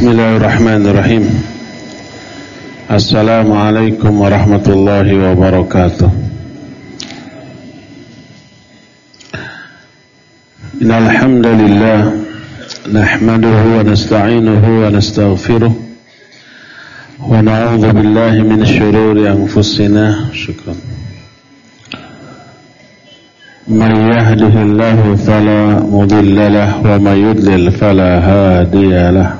بسم الله الرحمن الرحيم السلام عليكم ورحمة الله وبركاته إن الحمد لله نحمده ونستعينه ونستغفره ونعوذ بالله من شرور أنفسنا شكرا من يهده الله فلا مضل له ومن يضلل فلا هادي له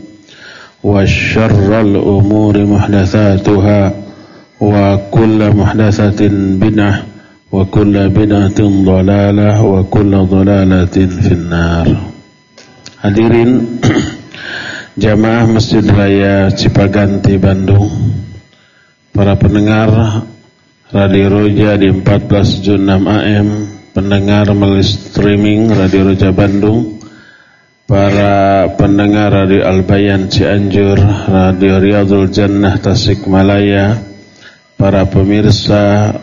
وشر الأمور محدثاتها وكل محدثة بدعة وكل بدعة ضلالة وكل ضلالة في النار Hadirin jamaah Masjid Raya Cipaganti Bandung Para pendengar Radio Roja di 14 Jun 6 AM Pendengar melalui streaming Radio Roja Bandung para pendengar Radio Albayan Cianjur, Radio Riyadul Jannah Tasikmalaya, para pemirsa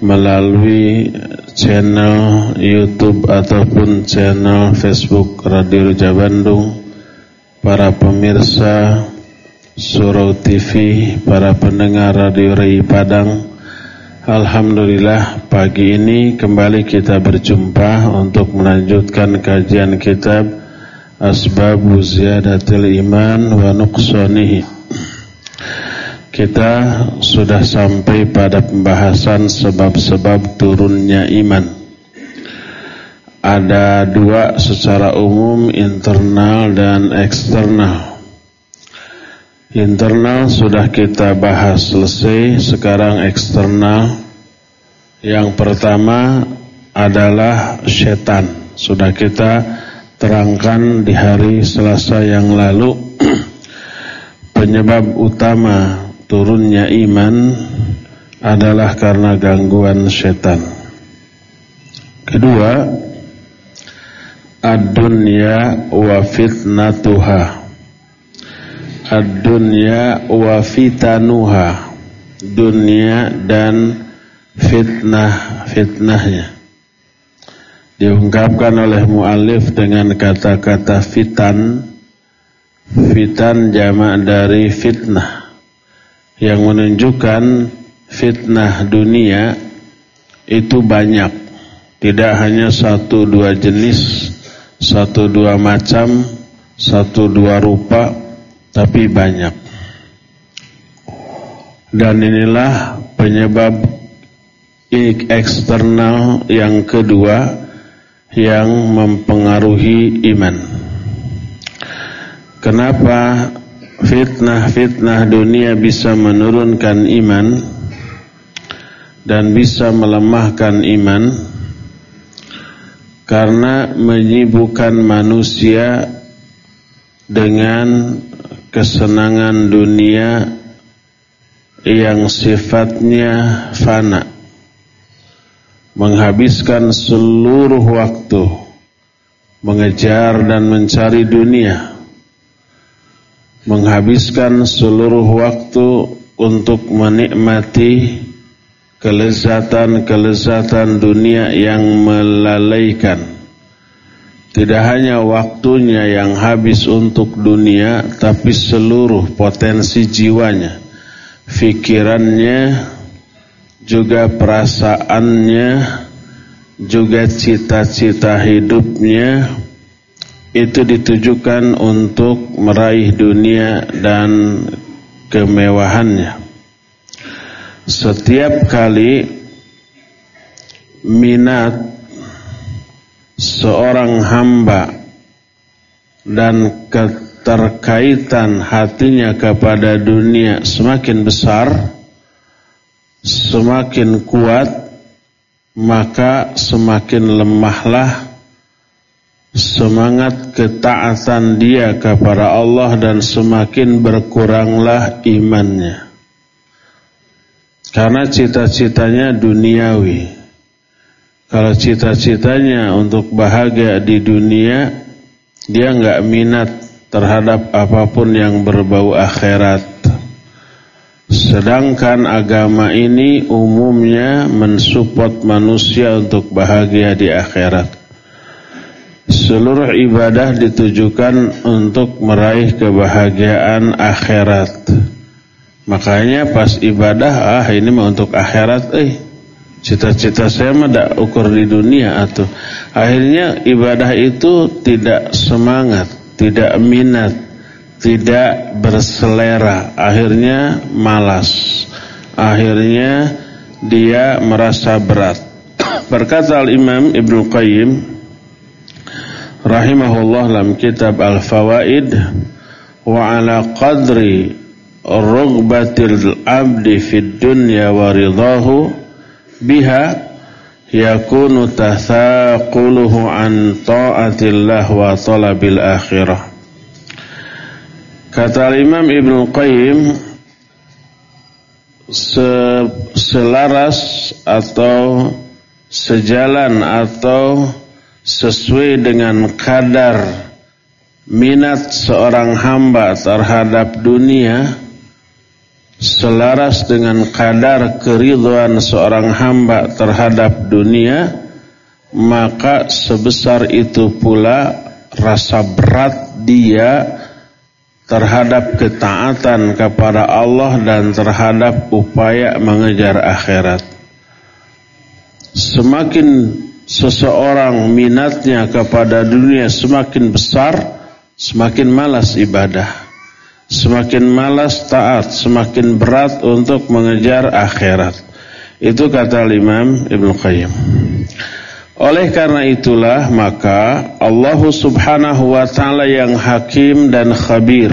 melalui channel YouTube ataupun channel Facebook Radio Raja Bandung, para pemirsa Surau TV, para pendengar Radio Rai Padang, Alhamdulillah pagi ini kembali kita berjumpa untuk melanjutkan kajian kitab Asbabu Ziyadatil Iman wa Kita sudah sampai pada pembahasan sebab-sebab turunnya iman. Ada dua secara umum internal dan eksternal Internal sudah kita bahas selesai, sekarang eksternal. Yang pertama adalah setan. Sudah kita terangkan di hari Selasa yang lalu. Penyebab utama turunnya iman adalah karena gangguan setan. Kedua, ad-dunya wa fitnatuha ad-dunya wa fitanuha. Dunia dan fitnah fitnahnya. Diungkapkan oleh muallif dengan kata-kata fitan. Fitan jamak dari fitnah. Yang menunjukkan fitnah dunia itu banyak. Tidak hanya satu dua jenis satu dua macam satu dua rupa tapi banyak. Dan inilah penyebab eksternal yang kedua yang mempengaruhi iman. Kenapa fitnah-fitnah dunia bisa menurunkan iman dan bisa melemahkan iman? Karena menyibukkan manusia dengan kesenangan dunia yang sifatnya fana menghabiskan seluruh waktu mengejar dan mencari dunia menghabiskan seluruh waktu untuk menikmati kelezatan-kelezatan dunia yang melalaikan. Tidak hanya waktunya yang habis untuk dunia, tapi seluruh potensi jiwanya, fikirannya, juga perasaannya, juga cita-cita hidupnya, itu ditujukan untuk meraih dunia dan kemewahannya. Setiap kali minat seorang hamba dan keterkaitan hatinya kepada dunia semakin besar, semakin kuat, maka semakin lemahlah semangat ketaatan dia kepada Allah dan semakin berkuranglah imannya. Karena cita-citanya duniawi. Kalau cita-citanya untuk bahagia di dunia, dia nggak minat terhadap apa pun yang berbau akhirat. Sedangkan agama ini umumnya mensupport manusia untuk bahagia di akhirat. Seluruh ibadah ditujukan untuk meraih kebahagiaan akhirat. Makanya pas ibadah ah ini untuk akhirat eh cita-cita saya mah ukur di dunia atau akhirnya ibadah itu tidak semangat, tidak minat, tidak berselera, akhirnya malas. Akhirnya dia merasa berat. Berkata Al-Imam Ibnu Qayyim rahimahullah dalam kitab Al-Fawaid wa ala qadri rugbatil abdi fid dunya wa ridahu biha yakunu tathaquluhu an ta'atillah wa talabil akhirah. Kata Imam Ibnu Qayyim selaras atau sejalan atau sesuai dengan kadar minat seorang hamba terhadap dunia selaras dengan kadar keriduan seorang hamba terhadap dunia maka sebesar itu pula rasa berat dia terhadap ketaatan kepada Allah dan terhadap upaya mengejar akhirat. Semakin seseorang minatnya kepada dunia semakin besar semakin malas ibadah semakin malas taat, semakin berat untuk mengejar akhirat. Itu kata Imam Ibn Qayyim. Oleh karena itulah maka Allah Subhanahu wa taala yang hakim dan khabir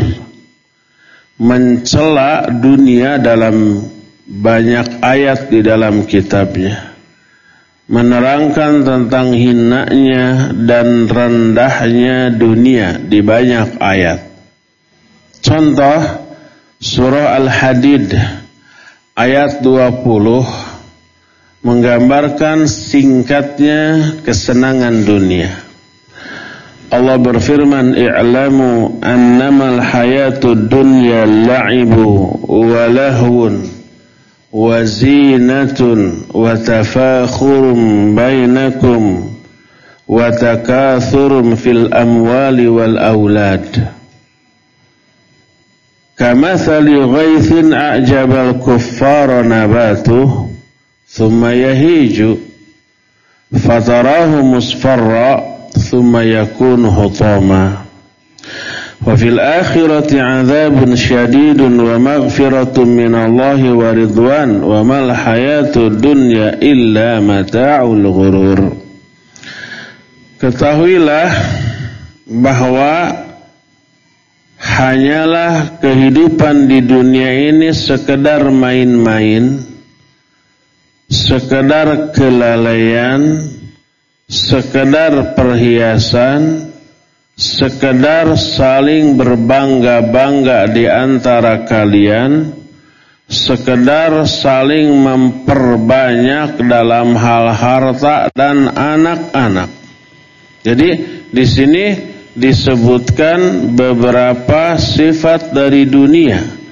mencela dunia dalam banyak ayat di dalam kitabnya. Menerangkan tentang hinanya dan rendahnya dunia di banyak ayat. Contoh surah Al-Hadid ayat 20 menggambarkan singkatnya kesenangan dunia. Allah berfirman, "I'lamu annamal hayatud dunya la'ibu wa lahwun wa zinatun wa tafakhurun bainakum wa takathurun fil amwali wal aulad." كمثل غيث أعجب الكفار نباته ثم يهيج فتراه مصفرا ثم يكون حطاما وفي الآخرة عذاب شديد ومغفرة من الله ورضوان وما الحياة الدنيا إلا متاع الغرور. Ketahuilah bahwa hanyalah kehidupan di dunia ini sekedar main-main, sekedar kelalaian, sekedar perhiasan, sekedar saling berbangga-bangga di antara kalian, sekedar saling memperbanyak dalam hal harta dan anak-anak. Jadi di sini disebutkan beberapa sifat dari dunia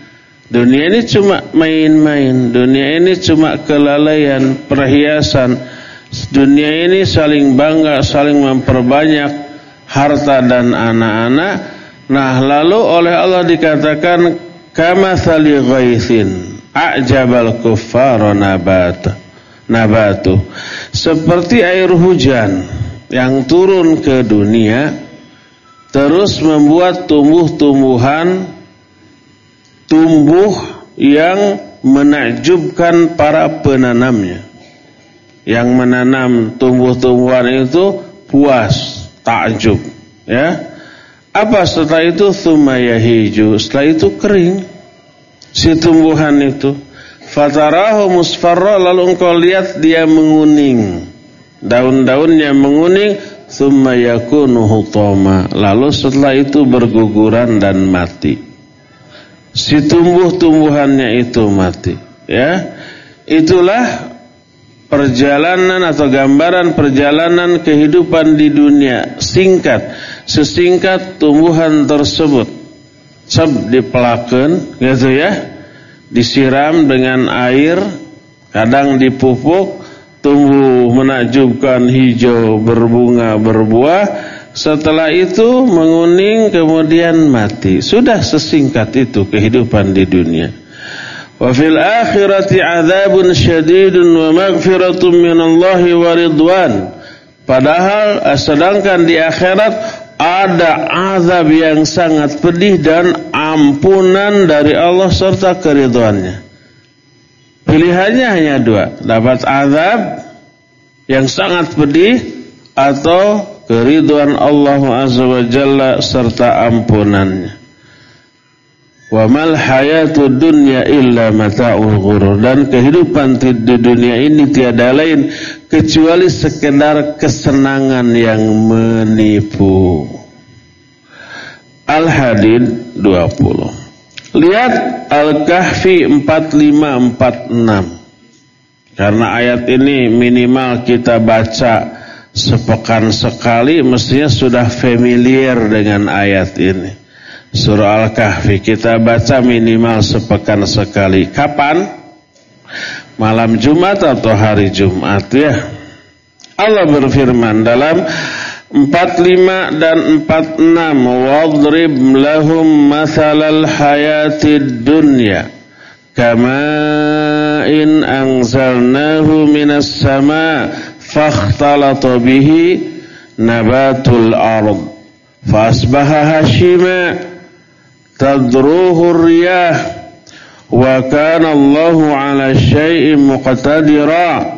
Dunia ini cuma main-main, dunia ini cuma kelalaian, perhiasan. Dunia ini saling bangga, saling memperbanyak harta dan anak-anak. Nah, lalu oleh Allah dikatakan kama sali ghaithin a'jabal kuffara nabat nabatu. Seperti air hujan yang turun ke dunia terus membuat tumbuh-tumbuhan tumbuh yang menakjubkan para penanamnya. Yang menanam tumbuh-tumbuhan itu puas, takjub, ya. Apa setelah itu hijau, setelah itu kering si tumbuhan itu. Fatarahu musfarra lalu engkau lihat dia menguning. Daun-daunnya menguning thumma yakunu hutama. Lalu setelah itu berguguran dan mati. Si tumbuh-tumbuhannya itu mati. Ya. Itulah perjalanan atau gambaran perjalanan kehidupan di dunia singkat sesingkat tumbuhan tersebut. Sab dipelaken gitu ya. Disiram dengan air kadang dipupuk tumbuh menakjubkan hijau berbunga berbuah setelah itu menguning kemudian mati. Sudah sesingkat itu kehidupan di dunia. Wa fil akhirati adzabun syadidun wa maghfiratun minallahi wa ridwan. Padahal sedangkan di akhirat ada azab yang sangat pedih dan ampunan dari Allah serta keridhaannya. Pilihannya hanya dua, dapat azab yang sangat pedih atau keriduan Allah Azza wa Jalla serta ampunannya. Wa mal hayatud dunya illa mata'ul ghurur dan kehidupan di dunia ini tiada lain kecuali sekedar kesenangan yang menipu. Al-Hadid 20. Lihat Al-Kahfi 4546. Karena ayat ini minimal kita baca sepekan sekali mestinya sudah familiar dengan ayat ini. Surah Al-Kahfi kita baca minimal sepekan sekali. Kapan? Malam Jumat atau hari Jumat ya. Allah berfirman dalam 45 dan 46 wadrib lahum mathalal hayatid dunya in anzalnahu minas sama' فاختلط به نبات الأرض فأصبح هشيما تذروه الرياح وكان الله على الشيء مقتدرا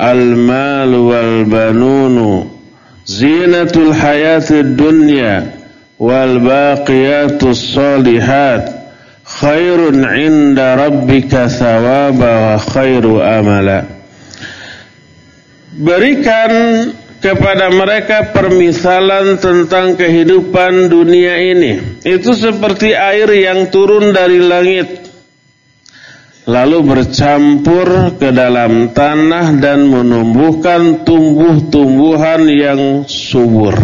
المال والبنون زينة الحياة الدنيا والباقيات الصالحات khairun 'inda rabbika thawaba wa khairu amala. Berikan kepada mereka permisalan tentang kehidupan dunia ini. Itu seperti air yang turun dari langit lalu bercampur ke dalam tanah dan menumbuhkan tumbuh-tumbuhan yang subur.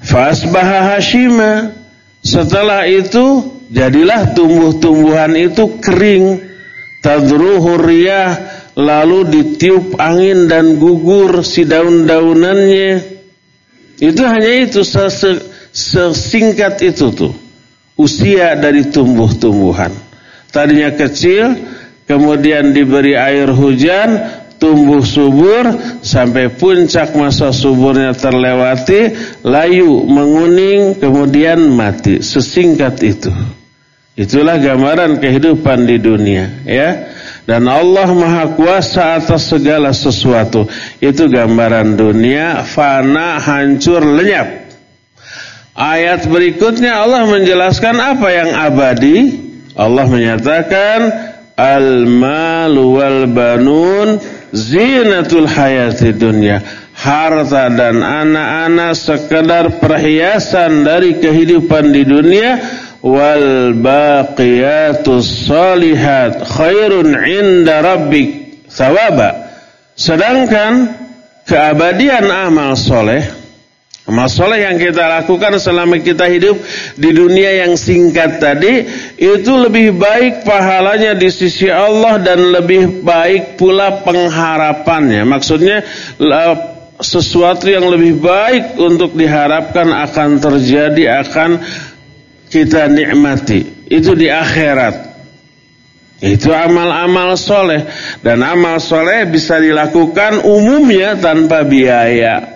Fasbaha hashima setelah itu jadilah tumbuh-tumbuhan itu kering. Tadruhu lalu ditiup angin dan gugur si daun-daunannya. Itu hanya itu sesingkat itu tuh usia dari tumbuh-tumbuhan. Tadinya kecil, kemudian diberi air hujan, tumbuh subur sampai puncak masa suburnya terlewati, layu menguning, kemudian mati. Sesingkat itu. Itulah gambaran kehidupan di dunia, ya. Dan Allah Maha Kuasa atas segala sesuatu. Itu gambaran dunia fana, hancur, lenyap. Ayat berikutnya Allah menjelaskan apa yang abadi. Allah menyatakan al-malu wal banun zinatul hayati dunia. Harta dan anak-anak sekedar perhiasan dari kehidupan di dunia wal baqiyatus salihat khairun inda rabbik thawaba sedangkan keabadian amal soleh Amal soleh yang kita lakukan selama kita hidup di dunia yang singkat tadi itu lebih baik pahalanya di sisi Allah dan lebih baik pula pengharapannya. Maksudnya sesuatu yang lebih baik untuk diharapkan akan terjadi akan kita nikmati. Itu di akhirat. Itu amal-amal soleh dan amal soleh bisa dilakukan umumnya tanpa biaya.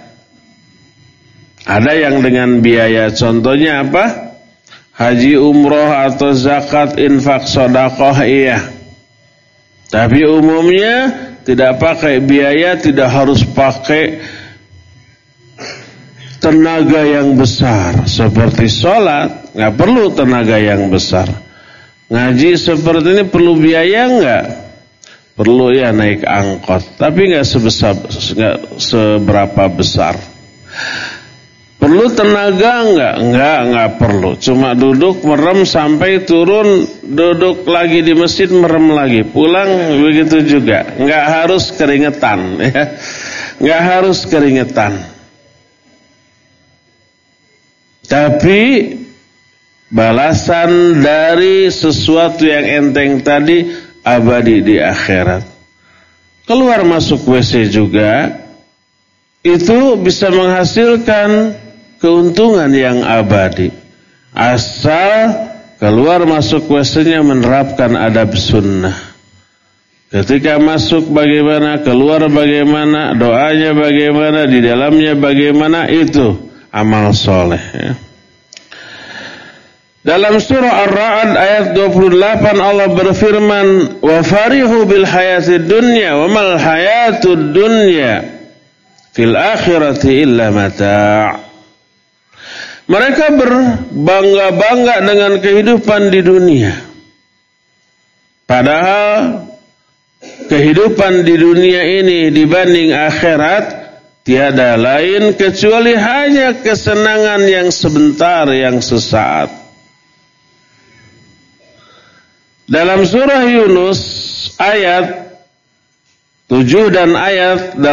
Ada yang dengan biaya contohnya apa? Haji umroh atau zakat infak sodakoh iya. Tapi umumnya tidak pakai biaya, tidak harus pakai tenaga yang besar. Seperti sholat, nggak perlu tenaga yang besar. Ngaji seperti ini perlu biaya nggak? Perlu ya naik angkot, tapi nggak sebesar, nggak seberapa besar. Perlu tenaga enggak? Enggak, enggak perlu. Cuma duduk merem sampai turun, duduk lagi di masjid merem lagi. Pulang begitu juga. Enggak harus keringetan ya. Enggak harus keringetan. Tapi balasan dari sesuatu yang enteng tadi abadi di akhirat. Keluar masuk WC juga itu bisa menghasilkan keuntungan yang abadi. Asal keluar masuk wc menerapkan adab sunnah. Ketika masuk bagaimana, keluar bagaimana, doanya bagaimana, di dalamnya bagaimana, itu amal soleh. Ya. Dalam surah Ar-Ra'd ayat 28 Allah berfirman, "Wa farihu bil hayatid dunya wa mal hayatud dunya fil akhirati illa mata'." Mereka berbangga-bangga dengan kehidupan di dunia. Padahal kehidupan di dunia ini dibanding akhirat tiada lain kecuali hanya kesenangan yang sebentar yang sesaat. Dalam surah Yunus ayat 7 dan ayat 8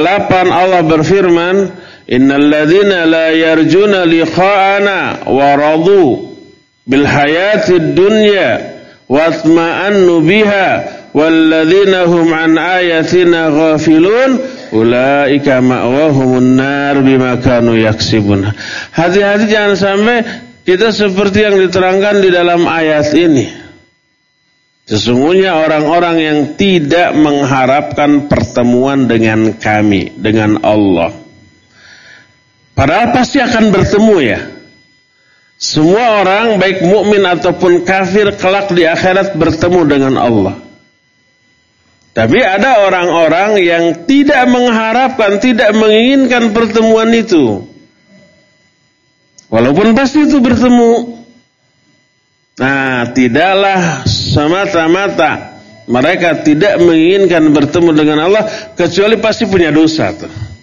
Allah berfirman, Innal ladzina la yarjuna liqa'ana wa radu bil hayatid dunya watma'annu biha walladzina hum an ayatina ghafilun ulaika ma'wahumun nar bima kanu yaksibun. Hati-hati jangan sampai kita seperti yang diterangkan di dalam ayat ini. Sesungguhnya orang-orang yang tidak mengharapkan pertemuan dengan kami, dengan Allah. Padahal pasti akan bertemu ya. Semua orang baik mukmin ataupun kafir kelak di akhirat bertemu dengan Allah. Tapi ada orang-orang yang tidak mengharapkan, tidak menginginkan pertemuan itu. Walaupun pasti itu bertemu. Nah, tidaklah semata-mata mereka tidak menginginkan bertemu dengan Allah kecuali pasti punya dosa tuh.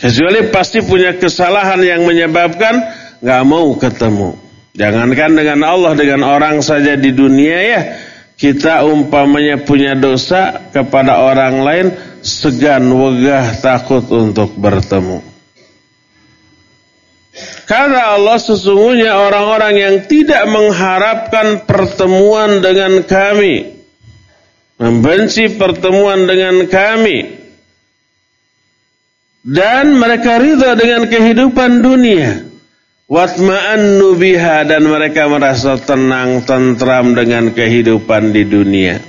Kecuali pasti punya kesalahan yang menyebabkan nggak mau ketemu. Jangankan dengan Allah, dengan orang saja di dunia ya. Kita umpamanya punya dosa kepada orang lain, segan, wegah, takut untuk bertemu. Karena Allah sesungguhnya orang-orang yang tidak mengharapkan pertemuan dengan kami. Membenci pertemuan dengan kami dan mereka ridha dengan kehidupan dunia. Watma'annu biha dan mereka merasa tenang tentram dengan kehidupan di dunia.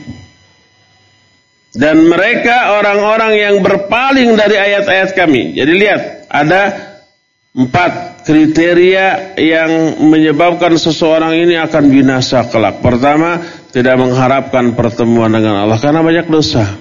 Dan mereka orang-orang yang berpaling dari ayat-ayat kami. Jadi lihat ada empat kriteria yang menyebabkan seseorang ini akan binasa kelak. Pertama tidak mengharapkan pertemuan dengan Allah karena banyak dosa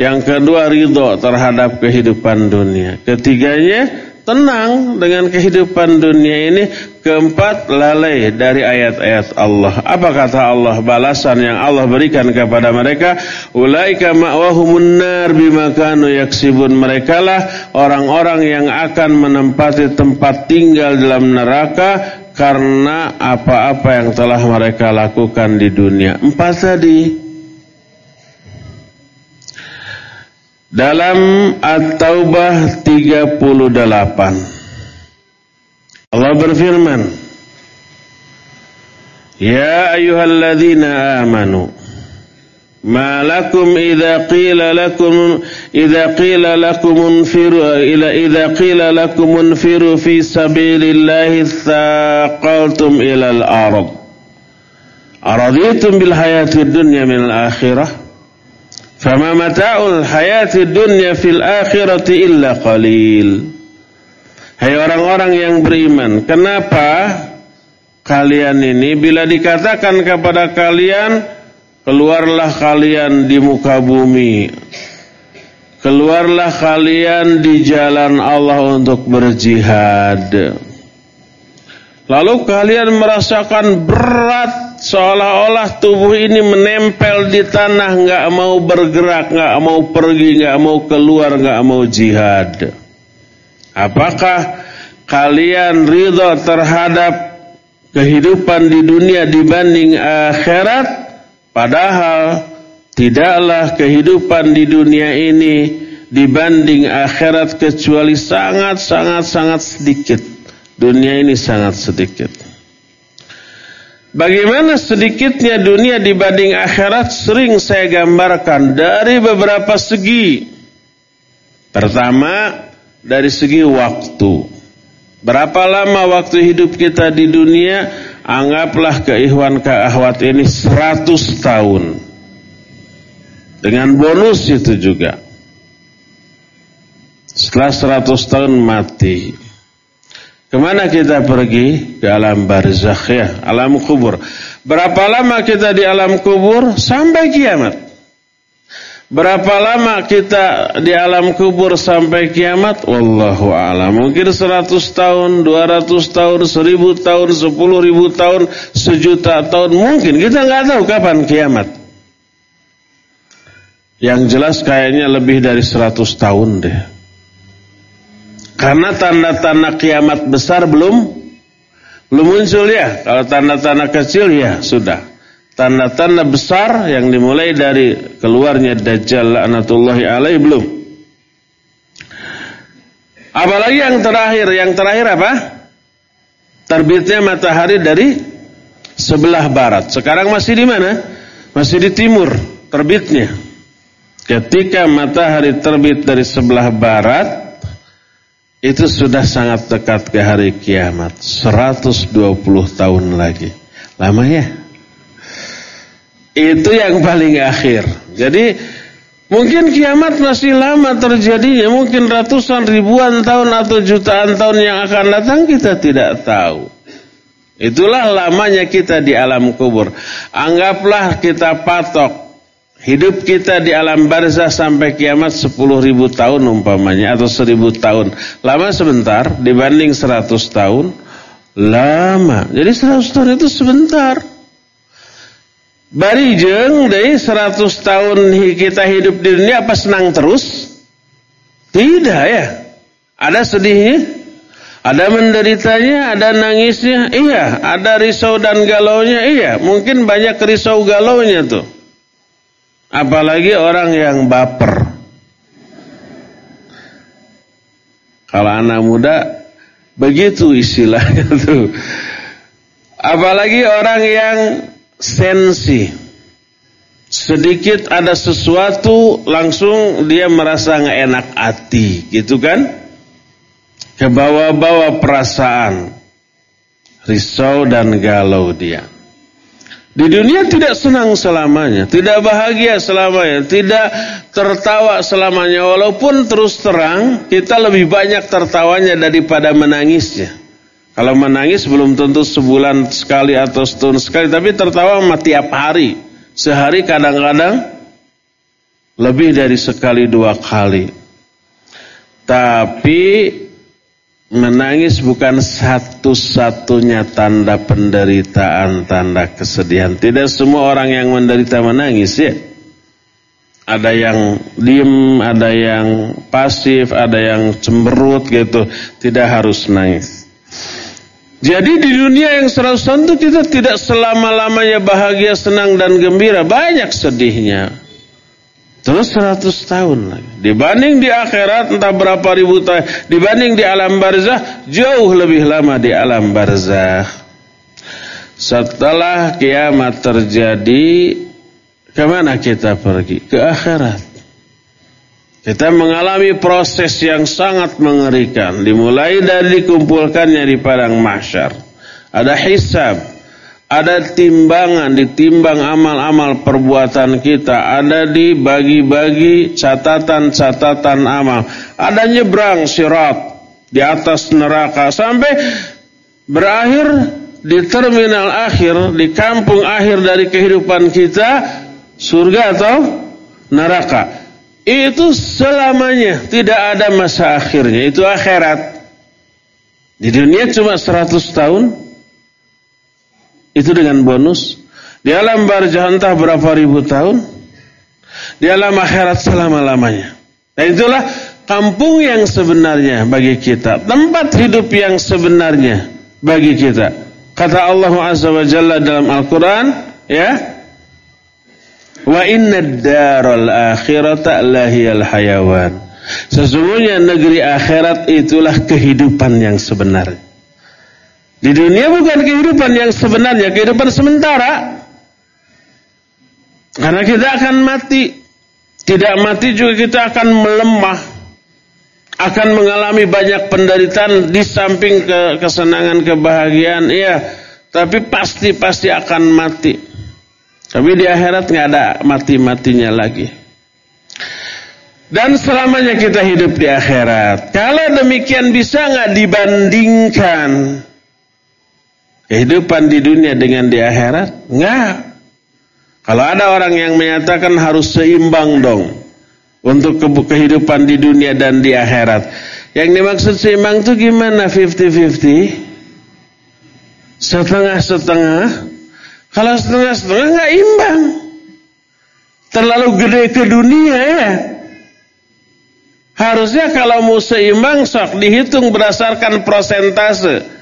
yang kedua ridho terhadap kehidupan dunia. Ketiganya tenang dengan kehidupan dunia ini. Keempat lalai dari ayat-ayat Allah. Apa kata Allah? Balasan yang Allah berikan kepada mereka. Ulaika ma'wahumun nar bimakanu yaksibun. Mereka lah orang-orang yang akan menempati tempat tinggal dalam neraka karena apa-apa yang telah mereka lakukan di dunia. Empat tadi. Dalam At-Taubah 38 Allah berfirman, Ya ayyuhalladzina amanu ما لكم إذا قيل لكم إذا قيل لكم انفروا إلى إذا قيل لكم انفروا في سبيل الله ثاقلتم إلى الأرض أرضيتم بالحياة الدنيا من الآخرة Fama mata'ul hayati dunya fil akhirati illa qalil. Hai orang-orang yang beriman, kenapa kalian ini bila dikatakan kepada kalian keluarlah kalian di muka bumi. Keluarlah kalian di jalan Allah untuk berjihad. Lalu kalian merasakan berat Seolah-olah tubuh ini menempel di tanah nggak mau bergerak, nggak mau pergi, nggak mau keluar, nggak mau jihad Apakah kalian ridho terhadap kehidupan di dunia dibanding akhirat Padahal tidaklah kehidupan di dunia ini dibanding akhirat kecuali sangat-sangat-sangat sedikit. Dunia ini sangat sedikit. Bagaimana sedikitnya dunia dibanding akhirat sering saya gambarkan dari beberapa segi. Pertama, dari segi waktu. Berapa lama waktu hidup kita di dunia? Anggaplah keikhwan keahwat ini 100 tahun. Dengan bonus itu juga. Setelah 100 tahun mati. Ke mana kita pergi? Ke alam barzakh ya, alam kubur. Berapa lama kita di alam kubur? Sampai kiamat. Berapa lama kita di alam kubur sampai kiamat? Wallahu a'lam. Mungkin 100 tahun, 200 tahun, 1000 tahun, 10 ribu tahun, sejuta tahun. Mungkin kita nggak tahu kapan kiamat. Yang jelas kayaknya lebih dari 100 tahun deh. Karena tanda-tanda kiamat besar belum belum muncul ya. Kalau tanda-tanda kecil ya sudah tanda-tanda besar yang dimulai dari keluarnya Dajjal laknatullahi alaih belum. Apalagi yang terakhir, yang terakhir apa? Terbitnya matahari dari sebelah barat. Sekarang masih di mana? Masih di timur terbitnya. Ketika matahari terbit dari sebelah barat, itu sudah sangat dekat ke hari kiamat. 120 tahun lagi. Lama ya? Itu yang paling akhir. Jadi mungkin kiamat masih lama terjadinya, mungkin ratusan ribuan tahun atau jutaan tahun yang akan datang kita tidak tahu. Itulah lamanya kita di alam kubur. Anggaplah kita patok hidup kita di alam barzah sampai kiamat 10 ribu tahun umpamanya atau 1000 tahun. Lama sebentar dibanding 100 tahun. Lama. Jadi 100 tahun itu sebentar. Barijeng dari 100 tahun kita hidup di dunia apa senang terus? Tidak ya. Ada sedihnya, ada menderitanya, ada nangisnya, iya. Ada risau dan galaunya, iya. Mungkin banyak risau galaunya tuh. Apalagi orang yang baper. Kalau anak muda begitu istilahnya tuh. Apalagi orang yang sensi. Sedikit ada sesuatu langsung dia merasa nggak enak hati, gitu kan? Kebawa-bawa perasaan risau dan galau dia. Di dunia tidak senang selamanya, tidak bahagia selamanya, tidak tertawa selamanya. Walaupun terus terang kita lebih banyak tertawanya daripada menangisnya. Kalau menangis belum tentu sebulan sekali atau setahun sekali, tapi tertawa mah tiap hari. Sehari kadang-kadang lebih dari sekali dua kali. Tapi menangis bukan satu-satunya tanda penderitaan, tanda kesedihan. Tidak semua orang yang menderita menangis ya. Ada yang diem, ada yang pasif, ada yang cemberut gitu. Tidak harus nangis. Jadi di dunia yang seratus tahun itu kita tidak selama-lamanya bahagia, senang dan gembira. Banyak sedihnya. Terus 100 tahun lagi. Dibanding di akhirat entah berapa ribu tahun. Dibanding di alam barzah jauh lebih lama di alam barzah. Setelah kiamat terjadi, ke mana kita pergi? Ke akhirat. Kita mengalami proses yang sangat mengerikan. Dimulai dari dikumpulkannya di padang mahsyar. Ada hisab ada timbangan, ditimbang amal-amal perbuatan kita, ada dibagi-bagi catatan-catatan amal, ada nyebrang sirat di atas neraka sampai berakhir di terminal akhir, di kampung akhir dari kehidupan kita, surga atau neraka. Itu selamanya, tidak ada masa akhirnya, itu akhirat. Di dunia cuma 100 tahun, itu dengan bonus. Di alam barzah entah berapa ribu tahun. Di alam akhirat selama-lamanya. Dan itulah kampung yang sebenarnya bagi kita. Tempat hidup yang sebenarnya bagi kita. Kata Allah Azza wa Jalla dalam Al-Quran. Ya. Wa inna daral akhirata lahiyal hayawan. Sesungguhnya negeri akhirat itulah kehidupan yang sebenarnya. Di dunia bukan kehidupan yang sebenarnya, kehidupan sementara. Karena kita akan mati. Tidak mati juga kita akan melemah. Akan mengalami banyak penderitaan di samping ke kesenangan, kebahagiaan. Iya, tapi pasti-pasti akan mati. Tapi di akhirat nggak ada mati-matinya lagi. Dan selamanya kita hidup di akhirat. Kalau demikian bisa nggak dibandingkan kehidupan di dunia dengan di akhirat? Enggak. Kalau ada orang yang menyatakan harus seimbang dong untuk kehidupan di dunia dan di akhirat. Yang dimaksud seimbang itu gimana? 50-50? Setengah-setengah? Kalau setengah-setengah nggak imbang. Terlalu gede ke dunia ya. Harusnya kalau mau seimbang sok dihitung berdasarkan prosentase.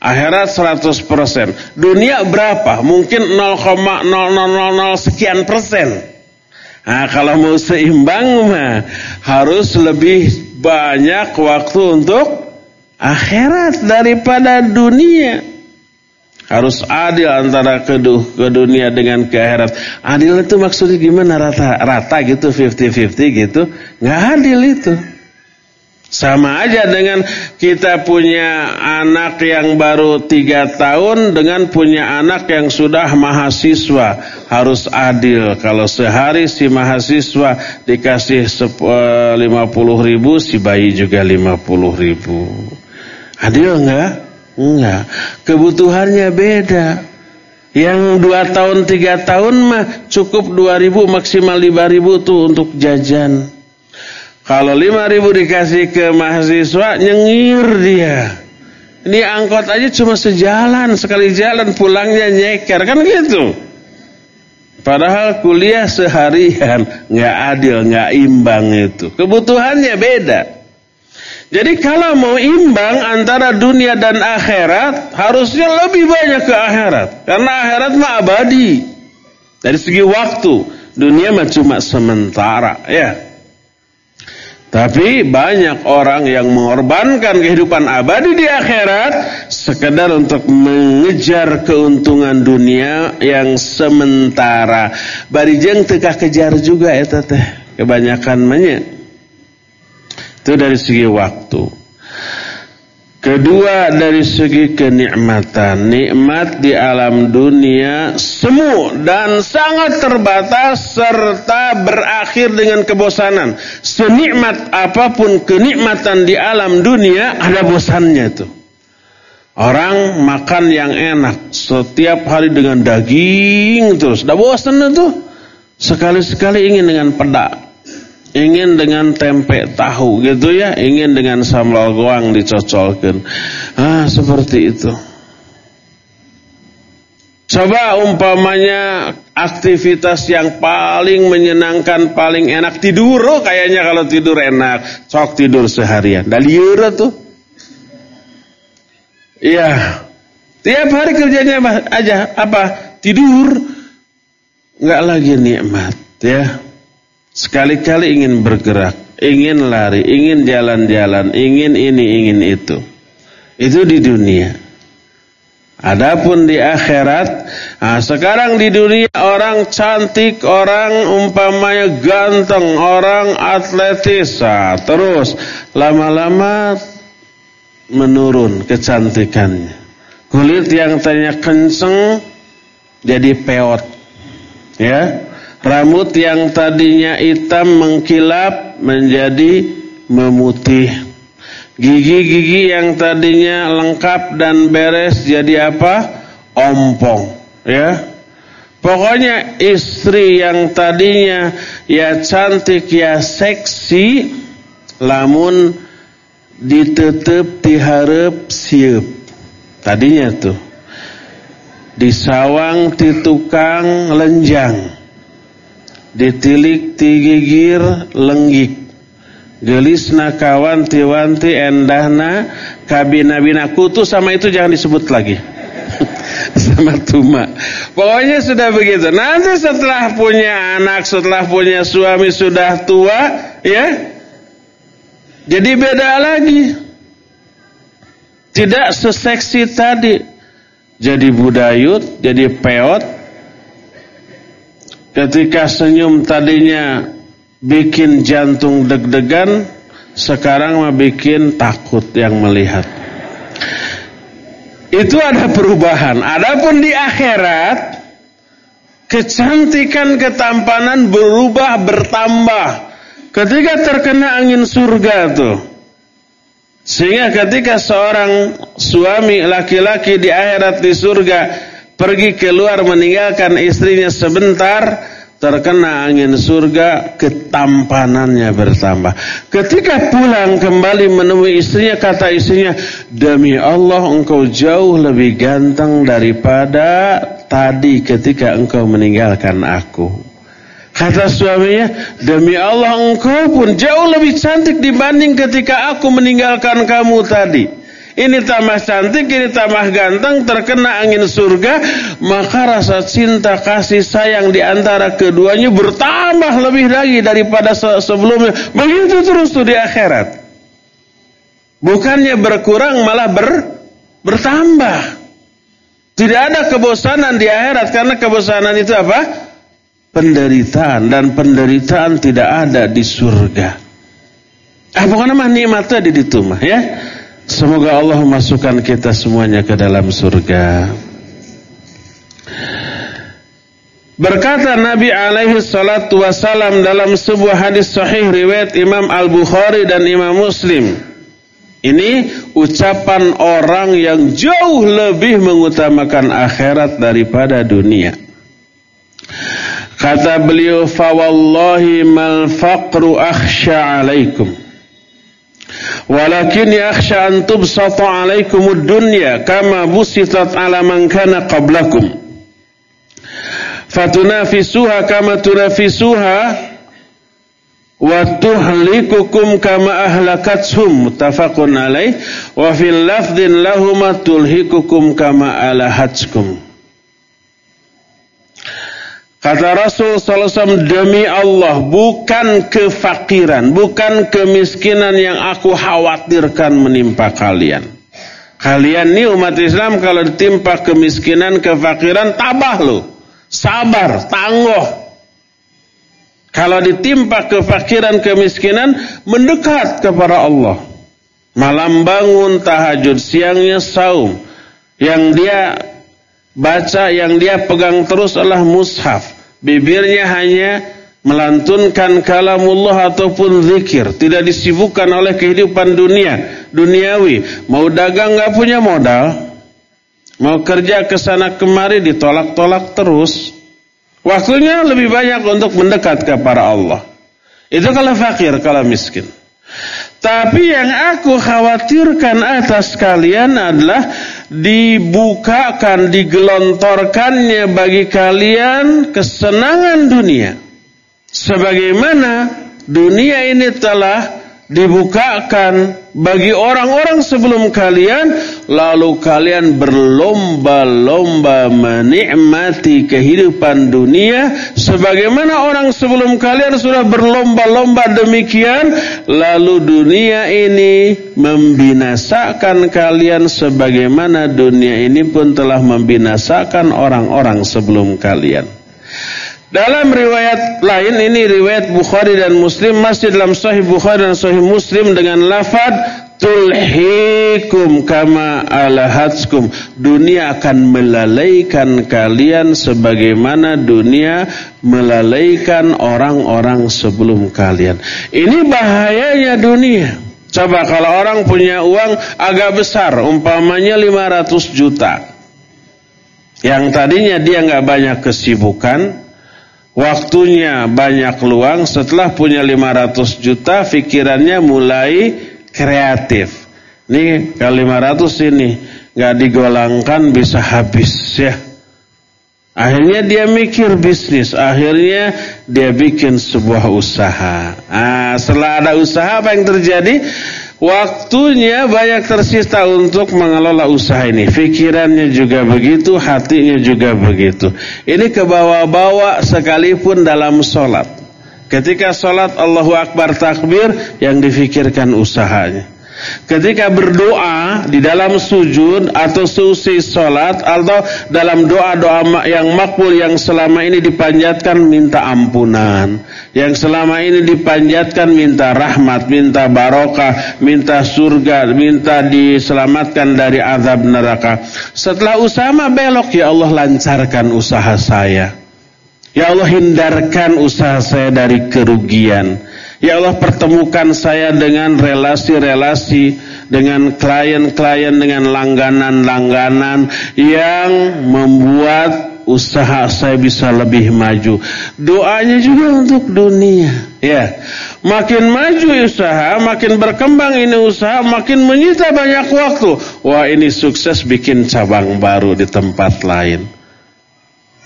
Akhirat 100%. Dunia berapa? Mungkin 0,0000 sekian persen. Nah, kalau mau seimbang mah harus lebih banyak waktu untuk akhirat daripada dunia. Harus adil antara ke dunia dengan ke akhirat. Adil itu maksudnya gimana rata rata gitu 50-50 gitu? Nggak adil itu. Sama aja dengan kita punya anak yang baru tiga tahun dengan punya anak yang sudah mahasiswa. Harus adil. Kalau sehari si mahasiswa dikasih eh, lima puluh ribu, si bayi juga lima puluh ribu. Adil enggak? Enggak. Kebutuhannya beda. Yang dua tahun, tiga tahun mah cukup dua ribu, maksimal lima ribu tuh untuk jajan. Kalau lima ribu dikasih ke mahasiswa, nyengir dia. Ini angkot aja cuma sejalan, sekali jalan pulangnya nyeker, kan gitu. Padahal kuliah seharian, nggak adil, nggak imbang itu. Kebutuhannya beda. Jadi kalau mau imbang antara dunia dan akhirat, harusnya lebih banyak ke akhirat. Karena akhirat mah abadi. Dari segi waktu, dunia mah cuma sementara, ya. Tapi banyak orang yang mengorbankan kehidupan abadi di akhirat sekedar untuk mengejar keuntungan dunia yang sementara. Barijeng teka kejar juga ya teteh. Kebanyakan banyak. Itu dari segi waktu. Kedua dari segi kenikmatan, nikmat di alam dunia semu dan sangat terbatas serta berakhir dengan kebosanan. Senikmat apa pun kenikmatan di alam dunia ada bosannya itu. Orang makan yang enak setiap hari dengan daging terus, dah bosan itu. Sekali-sekali ingin dengan pedak ingin dengan tempe tahu gitu ya, ingin dengan sambal goang dicocolkan. Ah, seperti itu. Coba umpamanya aktivitas yang paling menyenangkan, paling enak tidur, oh, kayaknya kalau tidur enak, sok tidur seharian. Daliura tuh. Iya. Tiap hari kerjanya aja apa? Tidur. Enggak lagi nikmat, ya. Sekali-kali ingin bergerak, ingin lari, ingin jalan-jalan, ingin ini, ingin itu. Itu di dunia. Adapun di akhirat, nah sekarang di dunia orang cantik, orang umpamanya ganteng, orang atletis, nah, terus lama-lama menurun kecantikannya. Kulit yang tadinya kenceng jadi peot. Ya. Rambut yang tadinya hitam mengkilap menjadi memutih. Gigi-gigi yang tadinya lengkap dan beres jadi apa? Ompong, ya. Pokoknya istri yang tadinya ya cantik ya seksi lamun ditetep diharap siap. Tadinya tuh disawang ti tukang lenjang ditilik tigigir lenggik. Gelis nakawan tiwanti endahna kabina-bina kutu sama itu jangan disebut lagi. Sama tuma. Pokoknya sudah begitu. Nanti setelah punya anak setelah punya suami sudah tua ya jadi beda lagi. Tidak seseksi tadi. Jadi budayut jadi peot Ketika senyum tadinya bikin jantung deg-degan, sekarang mah bikin takut yang melihat. Itu ada perubahan. Adapun di akhirat, kecantikan ketampanan berubah bertambah. Ketika terkena angin surga tuh. Sehingga ketika seorang suami laki-laki di akhirat di surga pergi keluar meninggalkan istrinya sebentar terkena angin surga ketampanannya bertambah. Ketika pulang kembali menemui istrinya kata istrinya demi Allah engkau jauh lebih ganteng daripada tadi ketika engkau meninggalkan aku. Kata suaminya demi Allah engkau pun jauh lebih cantik dibanding ketika aku meninggalkan kamu tadi ini tambah cantik, ini tambah ganteng, terkena angin surga, maka rasa cinta kasih sayang di antara keduanya bertambah lebih lagi daripada sebelumnya. Begitu terus tuh di akhirat. Bukannya berkurang malah ber, bertambah. Tidak ada kebosanan di akhirat karena kebosanan itu apa? Penderitaan dan penderitaan tidak ada di surga. Ah, bukan mah nikmatnya di situ mah ya. Semoga Allah masukkan kita semuanya ke dalam surga. Berkata Nabi alaihi salatu wasalam dalam sebuah hadis sahih riwayat Imam Al-Bukhari dan Imam Muslim. Ini ucapan orang yang jauh lebih mengutamakan akhirat daripada dunia. Kata beliau, "Fa wallahi mal faqru akhsha 'alaikum." Walakin yakhsha an tubsata alaikumud dunya kama busitat ala man kana qablakum. Fatunafisuha kama tunafisuha wa tuhlikukum kama ahlakathum muttafaqun alaih wa fil lafdhin lahum kama alahatskum. Kata Rasul SAW demi Allah bukan kefakiran, bukan kemiskinan yang aku khawatirkan menimpa kalian. Kalian ini umat Islam kalau ditimpa kemiskinan, kefakiran tabah loh. Sabar, tangguh. Kalau ditimpa kefakiran, kemiskinan mendekat kepada Allah. Malam bangun tahajud, siangnya saum. Yang dia baca yang dia pegang terus adalah mushaf. Bibirnya hanya melantunkan kalamullah ataupun zikir, tidak disibukkan oleh kehidupan dunia, duniawi. Mau dagang nggak punya modal, mau kerja ke sana kemari ditolak-tolak terus. Waktunya lebih banyak untuk mendekat kepada Allah. Itu kalau fakir, kalau miskin. Tapi yang aku khawatirkan atas kalian adalah dibukakan, digelontorkannya bagi kalian kesenangan dunia. Sebagaimana dunia ini telah dibukakan bagi orang-orang sebelum kalian lalu kalian berlomba-lomba menikmati kehidupan dunia. Sebagaimana orang sebelum kalian sudah berlomba-lomba demikian lalu dunia ini membinasakan kalian sebagaimana dunia ini pun telah membinasakan orang-orang sebelum kalian dalam riwayat lain ini riwayat Bukhari dan Muslim masih dalam Sahih Bukhari dan Sahih Muslim dengan lafad tulhikum kama alahatskum dunia akan melalaikan kalian sebagaimana dunia melalaikan orang-orang sebelum kalian. Ini bahayanya dunia. Coba kalau orang punya uang agak besar umpamanya 500 juta. Yang tadinya dia nggak banyak kesibukan waktunya banyak luang setelah punya 500 juta pikirannya mulai kreatif. Nih kalau 500 ini nggak digolangkan bisa habis ya. Akhirnya dia mikir bisnis akhirnya dia bikin sebuah usaha. Ah setelah ada usaha apa yang terjadi Waktunya banyak tersisa untuk mengelola usaha ini. Fikirannya juga begitu, hatinya juga begitu. Ini ke bawah-bawah sekalipun dalam sholat. Ketika sholat Allahu Akbar takbir, yang difikirkan usahanya. Ketika berdoa di dalam sujud atau susi sholat atau dalam doa-doa yang makbul yang selama ini dipanjatkan minta ampunan. Yang selama ini dipanjatkan minta rahmat, minta barokah, minta surga, minta diselamatkan dari azab neraka. Setelah usaha belok ya Allah lancarkan usaha saya. Ya Allah hindarkan usaha saya dari kerugian. Ya Allah pertemukan saya dengan relasi-relasi dengan klien-klien dengan langganan-langganan yang membuat usaha saya bisa lebih maju. Doanya juga untuk dunia. Ya, makin maju usaha, makin berkembang ini usaha, makin menyita banyak waktu. Wah ini sukses bikin cabang baru di tempat lain.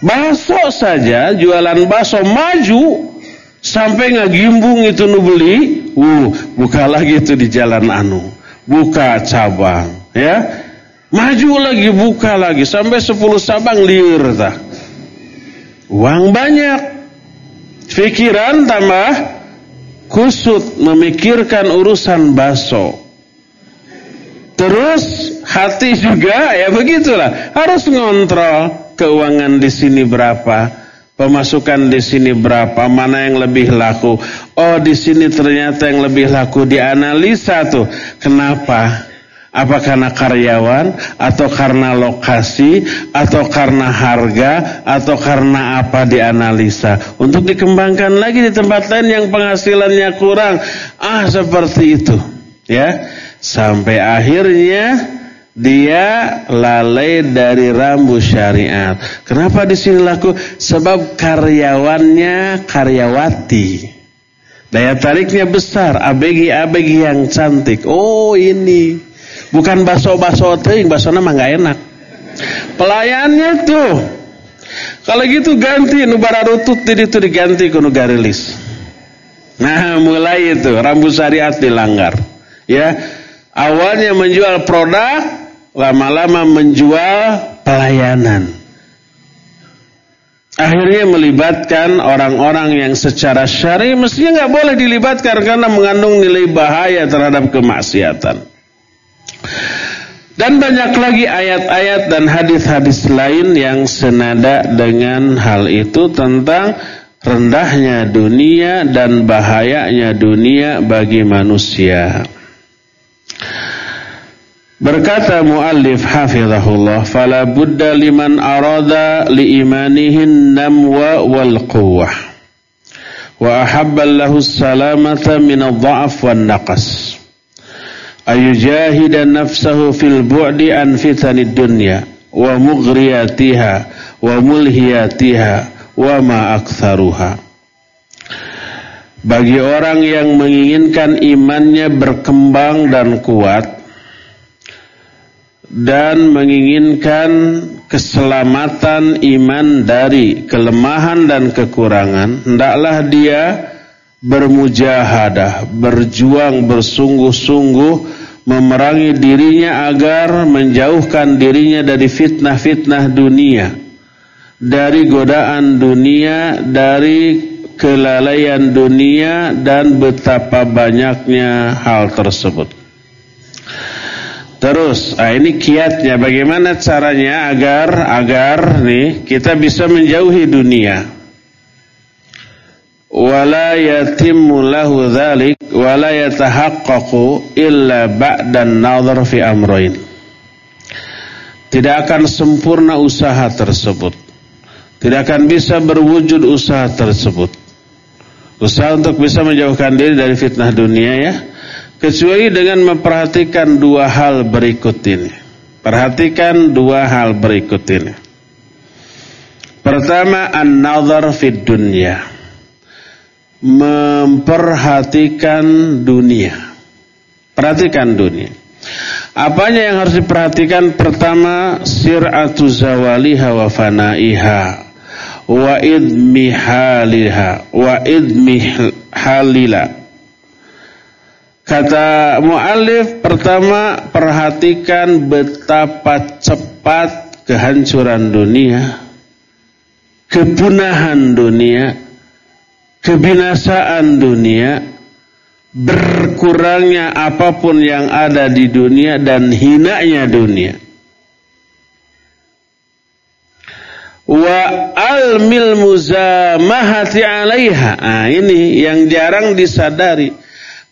Baso saja, jualan baso maju Sampai ngagimbung itu nu beli, uh, buka lagi itu di jalan anu. Buka cabang, ya. Maju lagi, buka lagi sampai 10 cabang liur tah. Uang banyak. Pikiran tambah kusut memikirkan urusan baso. Terus hati juga ya begitulah harus ngontrol keuangan di sini berapa Pemasukan di sini berapa? Mana yang lebih laku? Oh, di sini ternyata yang lebih laku dianalisa tuh. Kenapa? Apa karena karyawan atau karena lokasi atau karena harga atau karena apa dianalisa untuk dikembangkan lagi di tempat lain yang penghasilannya kurang. Ah, seperti itu. Ya. Sampai akhirnya dia lalai dari rambu syariat. Kenapa di sini laku? Sebab karyawannya karyawati. Daya tariknya besar, abegi-abegi yang cantik. Oh ini bukan baso-baso ting, baso nama nggak enak. Pelayannya tuh. Kalau gitu ganti nubara rutut itu diganti ke nugarilis. Nah mulai itu rambu syariat dilanggar. Ya awalnya menjual produk lama-lama menjual pelayanan. Akhirnya melibatkan orang-orang yang secara syari mestinya nggak boleh dilibatkan karena mengandung nilai bahaya terhadap kemaksiatan. Dan banyak lagi ayat-ayat dan hadis-hadis lain yang senada dengan hal itu tentang rendahnya dunia dan bahayanya dunia bagi manusia. Berkata muallif hafizahullah, "Fala budda liman arada li imanihin namwa wal quwwah wa ahabba lahu salamata min adh-dha'f wan naqas." Ayujahida nafsahu fil bu'di an fitanid dunya wa mughriyatiha wa mulhiyatiha wa ma aktharuha. Bagi orang yang menginginkan imannya berkembang dan kuat, dan menginginkan keselamatan iman dari kelemahan dan kekurangan, hendaklah dia bermujahadah, berjuang bersungguh-sungguh memerangi dirinya agar menjauhkan dirinya dari fitnah-fitnah dunia, dari godaan dunia, dari kelalaian dunia dan betapa banyaknya hal tersebut. Terus, ah ini kiatnya. Bagaimana caranya agar agar nih kita bisa menjauhi dunia? Wala yatimmu lahu dzalik wala yatahaqqaqu illa ba'dan nadhar fi amrayn. Tidak akan sempurna usaha tersebut. Tidak akan bisa berwujud usaha tersebut. Usaha untuk bisa menjauhkan diri dari fitnah dunia ya kecuali dengan memperhatikan dua hal berikut ini perhatikan dua hal berikut ini pertama an-nadhar fid dunya memperhatikan dunia. Perhatikan dunia. Apanya yang harus diperhatikan? Pertama, sir'atu zawaliha wa fanaiha wa idmihaliha wa idmihalila. Kata muallif pertama perhatikan betapa cepat kehancuran dunia, kepunahan dunia, kebinasaan dunia, berkurangnya apa pun yang ada di dunia dan hinanya dunia. Wa almil muzamahati alaiha. Nah, ini yang jarang disadari.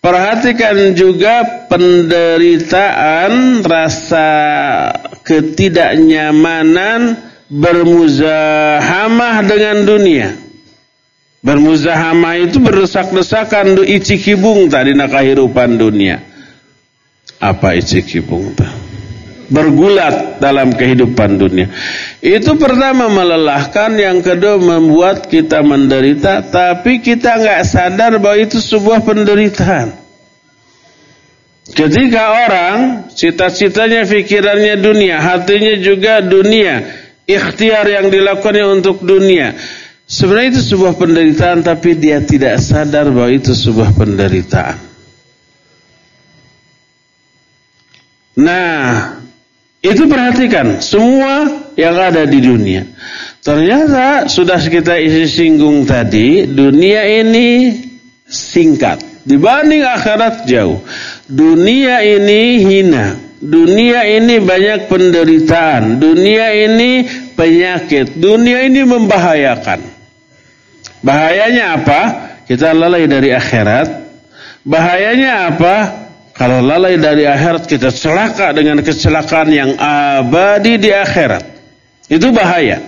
Perhatikan juga penderitaan, rasa ketidaknyamanan bermuzahamah dengan dunia. Bermuzahama itu berdesak-desakan ici kibung tadi nak kehidupan dunia. Apa ici kibung tadi? Bergulat dalam kehidupan dunia. Itu pertama melelahkan, yang kedua membuat kita menderita, tapi kita nggak sadar bahwa itu sebuah penderitaan. Ketika orang cita-citanya, pikirannya dunia, hatinya juga dunia, ikhtiar yang dilakukannya untuk dunia. Sebenarnya itu sebuah penderitaan tapi dia tidak sadar bahwa itu sebuah penderitaan. Nah, itu perhatikan semua yang ada di dunia. Ternyata sudah kita isi singgung tadi, dunia ini singkat dibanding akhirat jauh. Dunia ini hina. Dunia ini banyak penderitaan. Dunia ini penyakit. Dunia ini membahayakan. Bahayanya apa? Kita lalai dari akhirat. Bahayanya apa? Kalau lalai dari akhirat kita celaka dengan kecelakaan yang abadi di akhirat. Itu bahaya.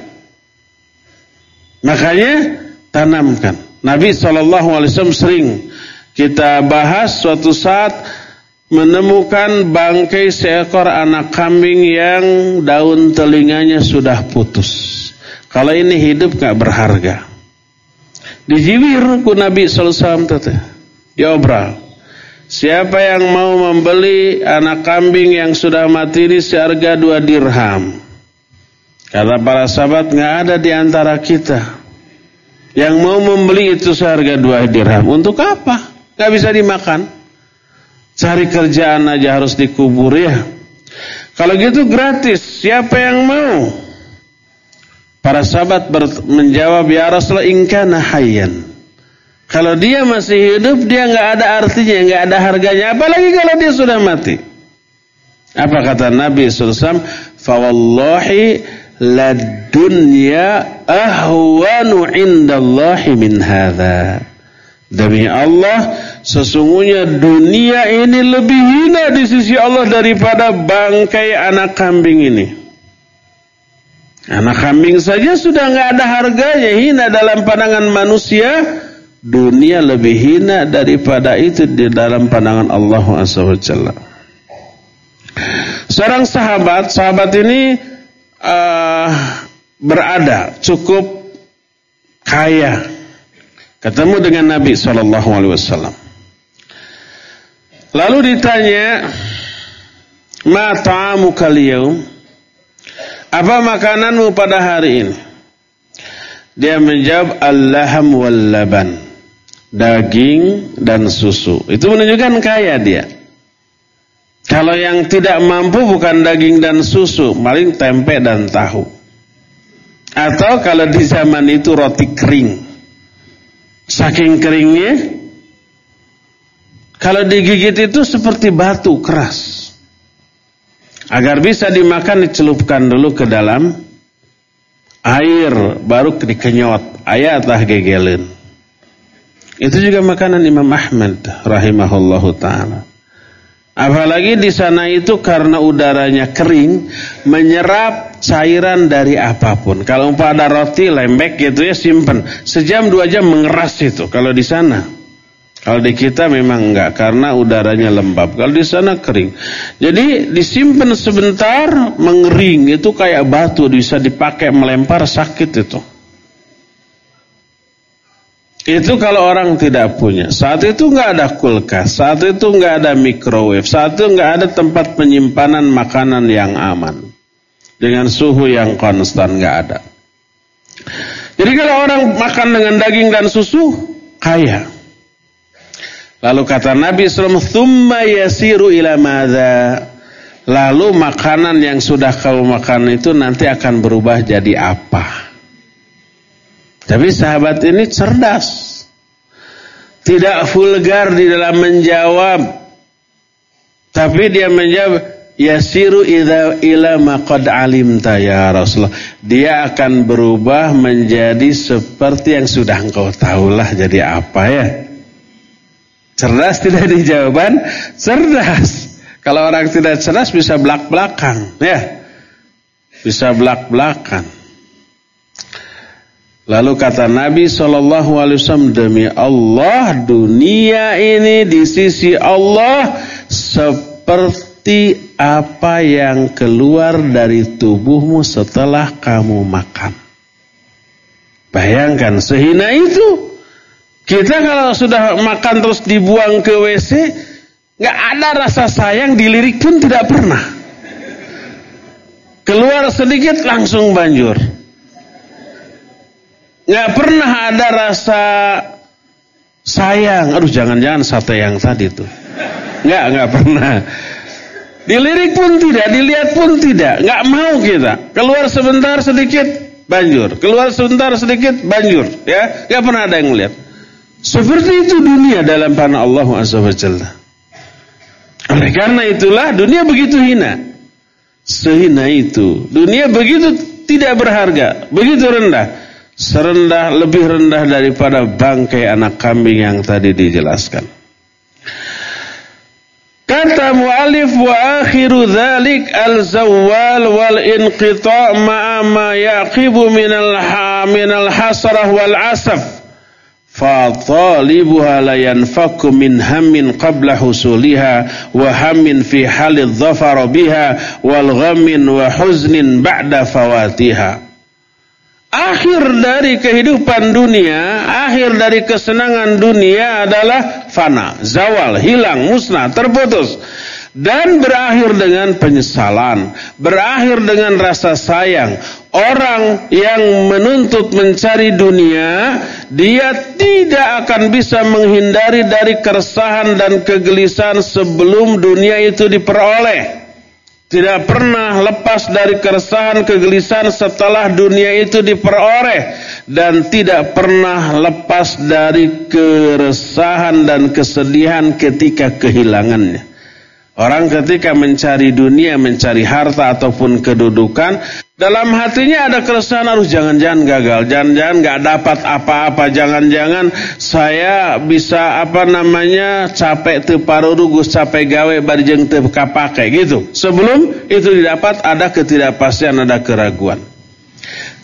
Makanya tanamkan. Nabi SAW sering kita bahas suatu saat menemukan bangkai seekor anak kambing yang daun telinganya sudah putus. Kalau ini hidup gak berharga. Dijibir ku Nabi SAW diobral. Siapa yang mau membeli anak kambing yang sudah mati ini seharga dua dirham. Kata para sahabat nggak ada di antara kita yang mau membeli itu seharga dua dirham. Untuk apa? Gak bisa dimakan. Cari kerjaan aja harus dikubur ya. Kalau gitu gratis. Siapa yang mau? Para sahabat menjawab, Ya Rasulullah ingkana hayyan. Kalau dia masih hidup, dia nggak ada artinya, nggak ada harganya. Apalagi kalau dia sudah mati. Apa kata Nabi SAW? Fawallahi la dunya ahwanu indallahi min hadha. Demi Allah, sesungguhnya dunia ini lebih hina di sisi Allah daripada bangkai anak kambing ini. Anak kambing saja sudah nggak ada harganya, hina dalam pandangan manusia. Dunia lebih hina daripada itu di dalam pandangan Allah SWT. Seorang sahabat, sahabat ini uh, berada cukup kaya, ketemu dengan Nabi SAW. Lalu ditanya, Ma ta'amuka? Apa makananmu pada hari ini? Dia menjawab al-laham wal laban. Daging dan susu. Itu menunjukkan kaya dia. Kalau yang tidak mampu bukan daging dan susu, paling tempe dan tahu. Atau kalau di zaman itu roti kering. Saking keringnya, kalau digigit itu seperti batu keras. Agar bisa dimakan dicelupkan dulu ke dalam air, baru dikenyot. Ayat tah gegelen. Itu juga makanan Imam Ahmad rahimahullahu taala. Apalagi di sana itu karena udaranya kering, menyerap cairan dari apa pun. Kalau umpah ada roti lembek gitu ya simpen, sejam dua jam mengeras itu. Kalau di sana, kalau di kita memang enggak karena udaranya lembab. Kalau di sana kering, jadi disimpan sebentar mengering itu kayak batu bisa dipakai melempar sakit itu. Itu kalau orang tidak punya. Saat itu nggak ada kulkas, saat itu nggak ada microwave, saat itu nggak ada tempat penyimpanan makanan yang aman dengan suhu yang konstan nggak ada. Jadi kalau orang makan dengan daging dan susu kaya. Lalu kata Nabi SAW, "Thumma yasiru ila madza?" Lalu makanan yang sudah kamu makan itu nanti akan berubah jadi apa? Tapi sahabat ini cerdas. Tidak vulgar di dalam menjawab. Tapi dia menjawab, Yasiru idha ila maqad alimta ya Rasulullah. Dia akan berubah menjadi seperti yang sudah engkau tahulah jadi apa ya. Cerdas tidak di jawaban? Cerdas. Kalau orang tidak cerdas bisa belak-belakan ya. Bisa belak-belakan. Lalu kata Nabi Shallallahu Alaihi Wasallam demi Allah dunia ini di sisi Allah seperti apa yang keluar dari tubuhmu setelah kamu makan. Bayangkan sehina itu. Kita kalau sudah makan terus dibuang ke WC, nggak ada rasa sayang, dilirik pun tidak pernah. Keluar sedikit langsung banjur nggak pernah ada rasa sayang. Aduh jangan-jangan sate yang tadi tuh. Nggak, nggak pernah. Dilirik pun tidak, dilihat pun tidak. Nggak mau kita. Keluar sebentar sedikit, banjur. Keluar sebentar sedikit, banjur. Ya, nggak pernah ada yang melihat. Seperti itu dunia dalam panah Allah Jalla. Oleh karena itulah dunia begitu hina. Sehina itu. Dunia begitu tidak berharga. Begitu rendah serendah lebih rendah daripada bangkai anak kambing yang tadi dijelaskan. Kata mu'alif wa akhiru dhalik al-zawwal wal inqita' ma'a ma yaqibu minal, ha, minal hasrah wal asaf. Fa talibuha la yanfaku min hammin qabla husuliha wa hammin fi halid dhafar biha wal ghammin wa huznin ba'da fawatiha. Akhir dari kehidupan dunia, akhir dari kesenangan dunia adalah fana, zawal, hilang, musnah, terputus. Dan berakhir dengan penyesalan, berakhir dengan rasa sayang. Orang yang menuntut mencari dunia, dia tidak akan bisa menghindari dari keresahan dan kegelisahan sebelum dunia itu diperoleh tidak pernah lepas dari keresahan kegelisahan setelah dunia itu diperoleh dan tidak pernah lepas dari keresahan dan kesedihan ketika kehilangannya. Orang ketika mencari dunia, mencari harta ataupun kedudukan, dalam hatinya ada keresahan harus jangan-jangan gagal, jangan-jangan nggak dapat apa-apa, jangan-jangan saya bisa apa namanya capek teu parurugus, capek gawe barjeng teu kapake gitu. Sebelum itu didapat ada ketidakpastian, ada keraguan.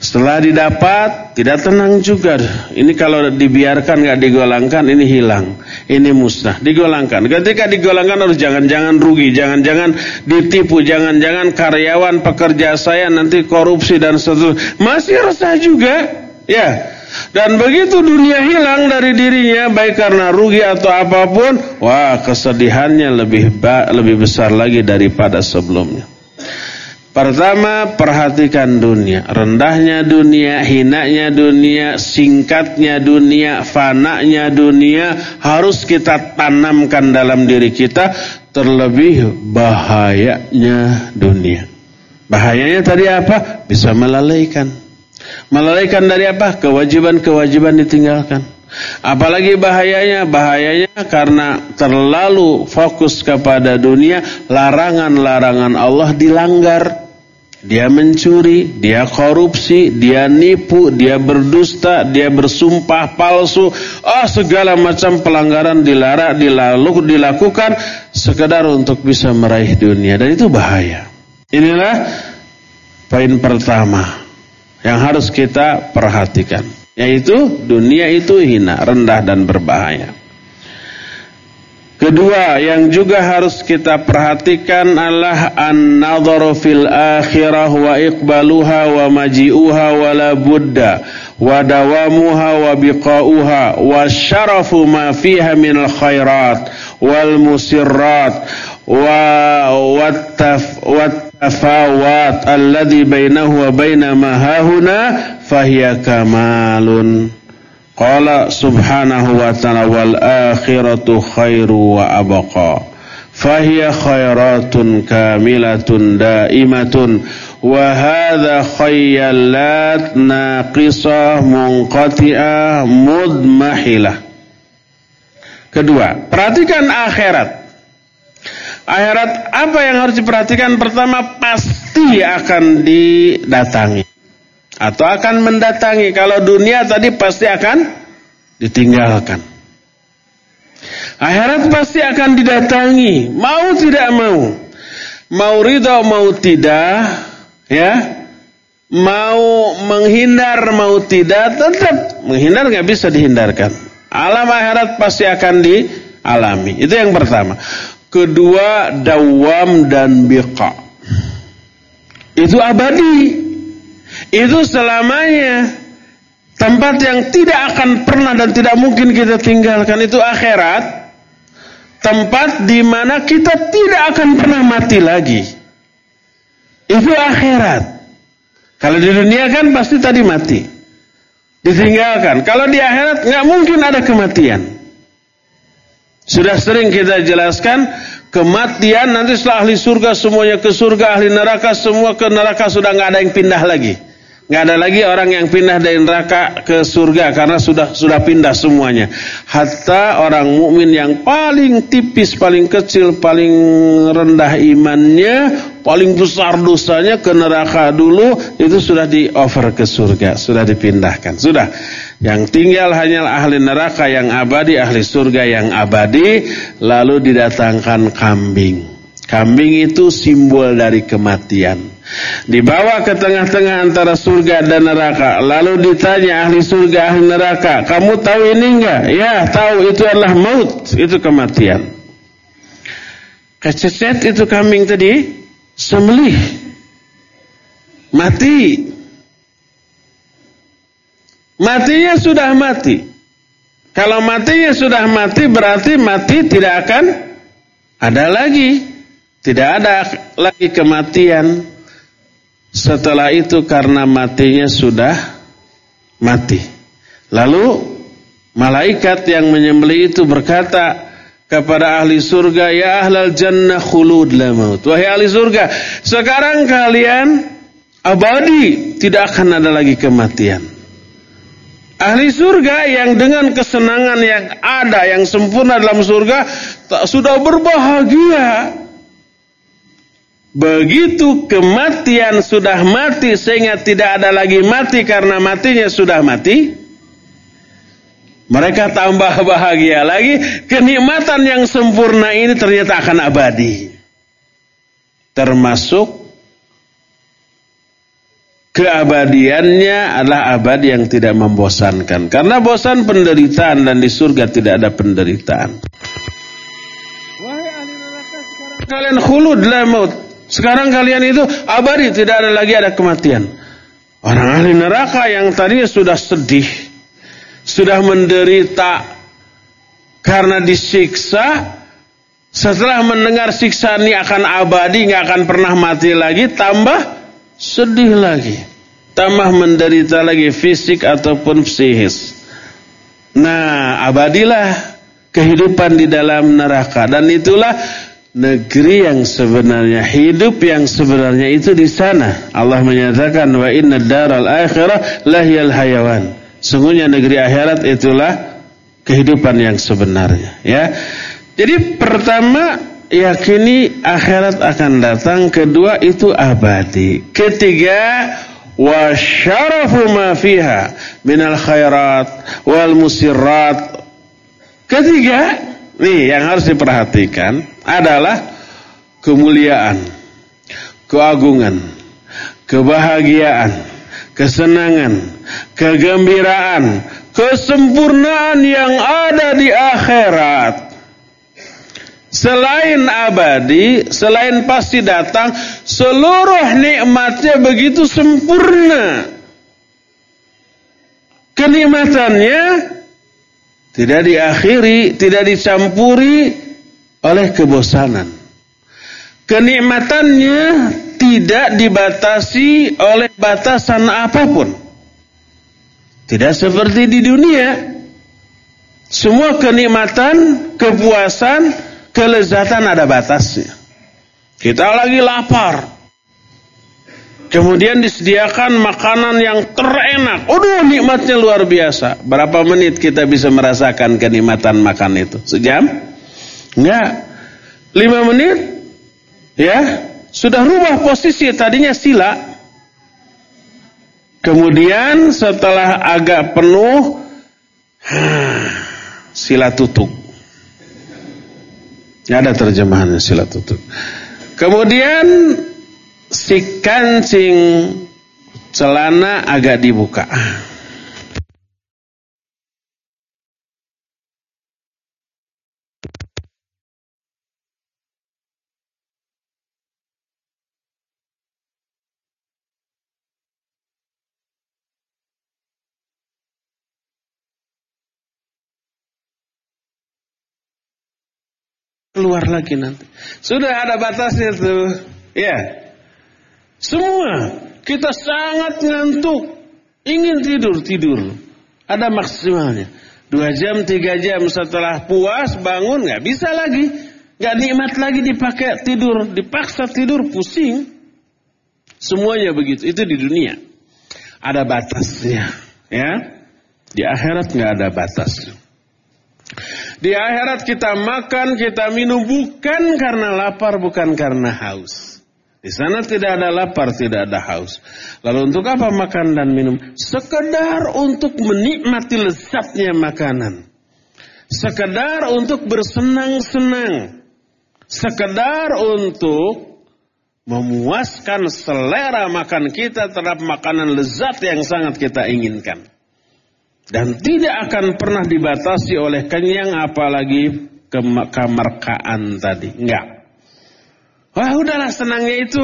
Setelah didapat tidak tenang juga. Ini kalau dibiarkan nggak digolangkan ini hilang, ini musnah. Digolangkan. Ketika digolangkan harus jangan-jangan rugi, jangan-jangan ditipu, jangan-jangan karyawan pekerja saya nanti korupsi dan seterusnya. Masih resah juga, ya. Dan begitu dunia hilang dari dirinya baik karena rugi atau apa pun, wah kesedihannya lebih lebih besar lagi daripada sebelumnya. Pertama, perhatikan dunia. Rendahnya dunia, hinanya dunia, singkatnya dunia, fananya dunia harus kita tanamkan dalam diri kita terlebih bahayanya dunia. Bahayanya tadi apa? Bisa melalaikan. Melalaikan dari apa? Kewajiban-kewajiban ditinggalkan. Apalagi bahayanya, bahayanya karena terlalu fokus kepada dunia, larangan-larangan Allah dilanggar. Dia mencuri, dia korupsi, dia nipu, dia berdusta, dia bersumpah palsu. Oh, segala macam pelanggaran dilarang, dilalu, dilakukan sekedar untuk bisa meraih dunia dan itu bahaya. Inilah poin pertama yang harus kita perhatikan. Yaitu dunia itu hina, rendah dan berbahaya. Kedua yang juga harus kita perhatikan adalah an-nadharu fil akhirah wa iqbaluha wa maji'uha wa la budda wa dawamuha wa biqa'uha wa syarafu ma fiha min al khairat wal musirrat wa wattaf wattafawat alladhi bainahu wa baina ma hahuna fahiya kamalun qala subhanahu wa ta'ala wal akhiratu khairu wa abqa. Fahiya khairatun kamilatun daimatun. Wa hadha khayyalat naqisah munqati'ah mudmahilah. Kedua perhatikan akhirat. Akhirat apa yang harus diperhatikan? Pertama pasti akan didatangi atau akan mendatangi. Kalau dunia tadi pasti akan ditinggalkan. Akhirat pasti akan didatangi, mau tidak mau. Mau ridho mau tidak, ya. Mau menghindar mau tidak, tetap menghindar nggak bisa dihindarkan. Alam akhirat pasti akan dialami. Itu yang pertama. Kedua, dawam dan biqa. Itu abadi. Itu selamanya tempat yang tidak akan pernah dan tidak mungkin kita tinggalkan itu akhirat. Tempat di mana kita tidak akan pernah mati lagi. Itu akhirat. Kalau di dunia kan pasti tadi mati. Ditinggalkan. Kalau di akhirat nggak mungkin ada kematian. Sudah sering kita jelaskan kematian nanti setelah ahli surga semuanya ke surga, ahli neraka semua ke neraka sudah nggak ada yang pindah lagi. Nggak ada lagi orang yang pindah dari neraka ke surga karena sudah sudah pindah semuanya. Hatta orang mukmin yang paling tipis, paling kecil, paling rendah imannya, paling besar dosanya ke neraka dulu itu sudah di over ke surga, sudah dipindahkan. Sudah. Yang tinggal hanyalah ahli neraka yang abadi, ahli surga yang abadi, lalu didatangkan kambing. Kambing itu simbol dari kematian. Dibawa ke tengah-tengah antara surga dan neraka. Lalu ditanya ahli surga, ahli neraka, kamu tahu ini enggak? Ya, tahu itu adalah maut, itu kematian. Kececet itu kambing tadi, sembelih. Mati. Matinya sudah mati. Kalau matinya sudah mati berarti mati tidak akan ada lagi. Tidak ada lagi kematian. Setelah itu karena matinya sudah mati. Lalu malaikat yang menyembelih itu berkata kepada ahli surga, "Ya ahlal jannah khulud la maut." Wahai ahli surga, sekarang kalian abadi, tidak akan ada lagi kematian. Ahli surga yang dengan kesenangan yang ada, yang sempurna dalam surga, sudah berbahagia. Begitu kematian sudah mati sehingga tidak ada lagi mati karena matinya sudah mati. Mereka tambah bahagia lagi. Kenikmatan yang sempurna ini ternyata akan abadi. Termasuk keabadiannya adalah abadi yang tidak membosankan. Karena bosan penderitaan dan di surga tidak ada penderitaan. Wahai ahli neraka sekarang kalian khulud la maut. Sekarang kalian itu abadi, tidak ada lagi ada kematian. Orang ahli neraka yang tadinya sudah sedih, sudah menderita karena disiksa, Setelah mendengar siksaan ini akan abadi, nggak akan pernah mati lagi, tambah sedih lagi. Tambah menderita lagi fisik ataupun psikis. Nah, abadilah kehidupan di dalam neraka. Dan itulah negeri yang sebenarnya, hidup yang sebenarnya itu di sana. Allah menyatakan, wa inna daral akhirah lahiyal hayawan. Sungguhnya negeri akhirat itulah kehidupan yang sebenarnya. Ya, jadi pertama yakini akhirat akan datang, kedua itu abadi. Ketiga wa syarafu ma fiha minal khairat wal musirrat. Ketiga, nih yang harus diperhatikan adalah kemuliaan, keagungan, kebahagiaan, kesenangan, kegembiraan, kesempurnaan yang ada di akhirat Selain abadi, selain pasti datang, seluruh nikmatnya begitu sempurna. Kenikmatannya tidak diakhiri, tidak dicampuri oleh kebosanan. Kenikmatannya tidak dibatasi oleh batasan apa pun. Tidak seperti di dunia. Semua kenikmatan, kepuasan, kelezatan ada batasnya. Kita lagi lapar. Kemudian disediakan makanan yang terenak. Aduh nikmatnya luar biasa. Berapa menit kita bisa merasakan kenikmatan makan itu? Sejam? Enggak. Lima menit? Ya. Sudah rubah posisi. Tadinya sila. Kemudian setelah agak penuh. Sila tutup. Ya ada terjemahannya sila tutup. Kemudian si kancing celana agak dibuka. Keluar lagi nanti. Sudah ada batasnya tuh. Ya. Semua kita sangat ngantuk. Ingin tidur, tidur. Ada maksimalnya. Dua jam, tiga jam setelah puas bangun nggak bisa lagi. nggak nikmat lagi dipakai tidur. Dipaksa tidur pusing. Semuanya begitu. Itu di dunia. Ada batasnya. Ya. Di akhirat nggak ada batasnya. Di akhirat kita makan, kita minum bukan karena lapar, bukan karena haus. Di sana tidak ada lapar, tidak ada haus. Lalu untuk apa makan dan minum? Sekedar untuk menikmati lezatnya makanan. Sekedar untuk bersenang-senang. Sekedar untuk memuaskan selera makan kita terhadap makanan lezat yang sangat kita inginkan. Dan tidak akan pernah dibatasi oleh kenyang apalagi kemerkaan tadi. Enggak. Wah udahlah senangnya itu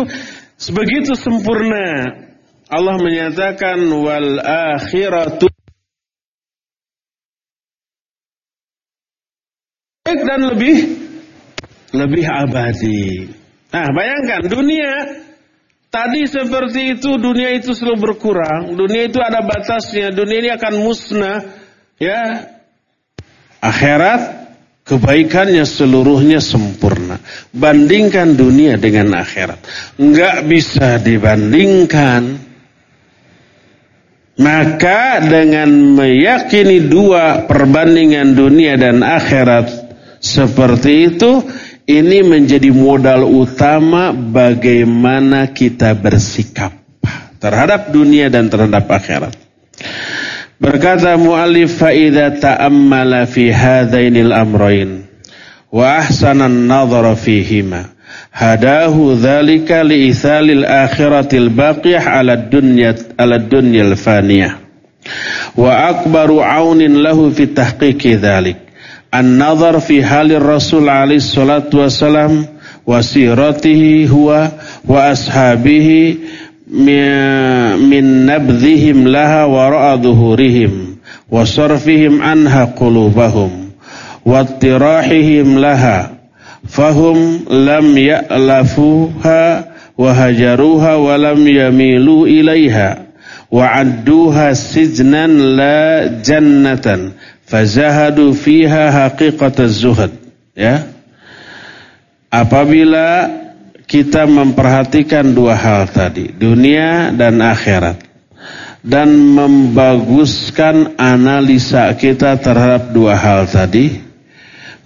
sebegitu sempurna. Allah menyatakan wal akhiratu dan lebih lebih abadi. Nah, bayangkan dunia Tadi seperti itu dunia itu selalu berkurang, dunia itu ada batasnya, dunia ini akan musnah, ya. Akhirat kebaikannya seluruhnya sempurna. Bandingkan dunia dengan akhirat, enggak bisa dibandingkan. Maka dengan meyakini dua perbandingan dunia dan akhirat seperti itu ini menjadi modal utama bagaimana kita bersikap terhadap dunia dan terhadap akhirat. Berkata muallif fa idza ta'ammala fi hadainil amrayn wa ahsana an-nadhara fihima hadahu dzalika li ithalil akhiratil baqiyah 'ala dunya 'ala dunyal faniyah wa akbaru 'aunin lahu fi tahqiqi dzalik an-nazar fi halir Rasul alaihi salatu wasalam wa siratihi huwa wa ashabihi min nabdhihim laha wa ra'adhuhurihim wa sarfihim anha qulubahum wa tirahihim laha. Fahum lam ya'lafuha wa hajaruha wa lam yamilu ilaiha wa adduha sijnan la jannatan fazahadu fiha haqiqat az-zuhd ya apabila kita memperhatikan dua hal tadi dunia dan akhirat dan membaguskan analisa kita terhadap dua hal tadi,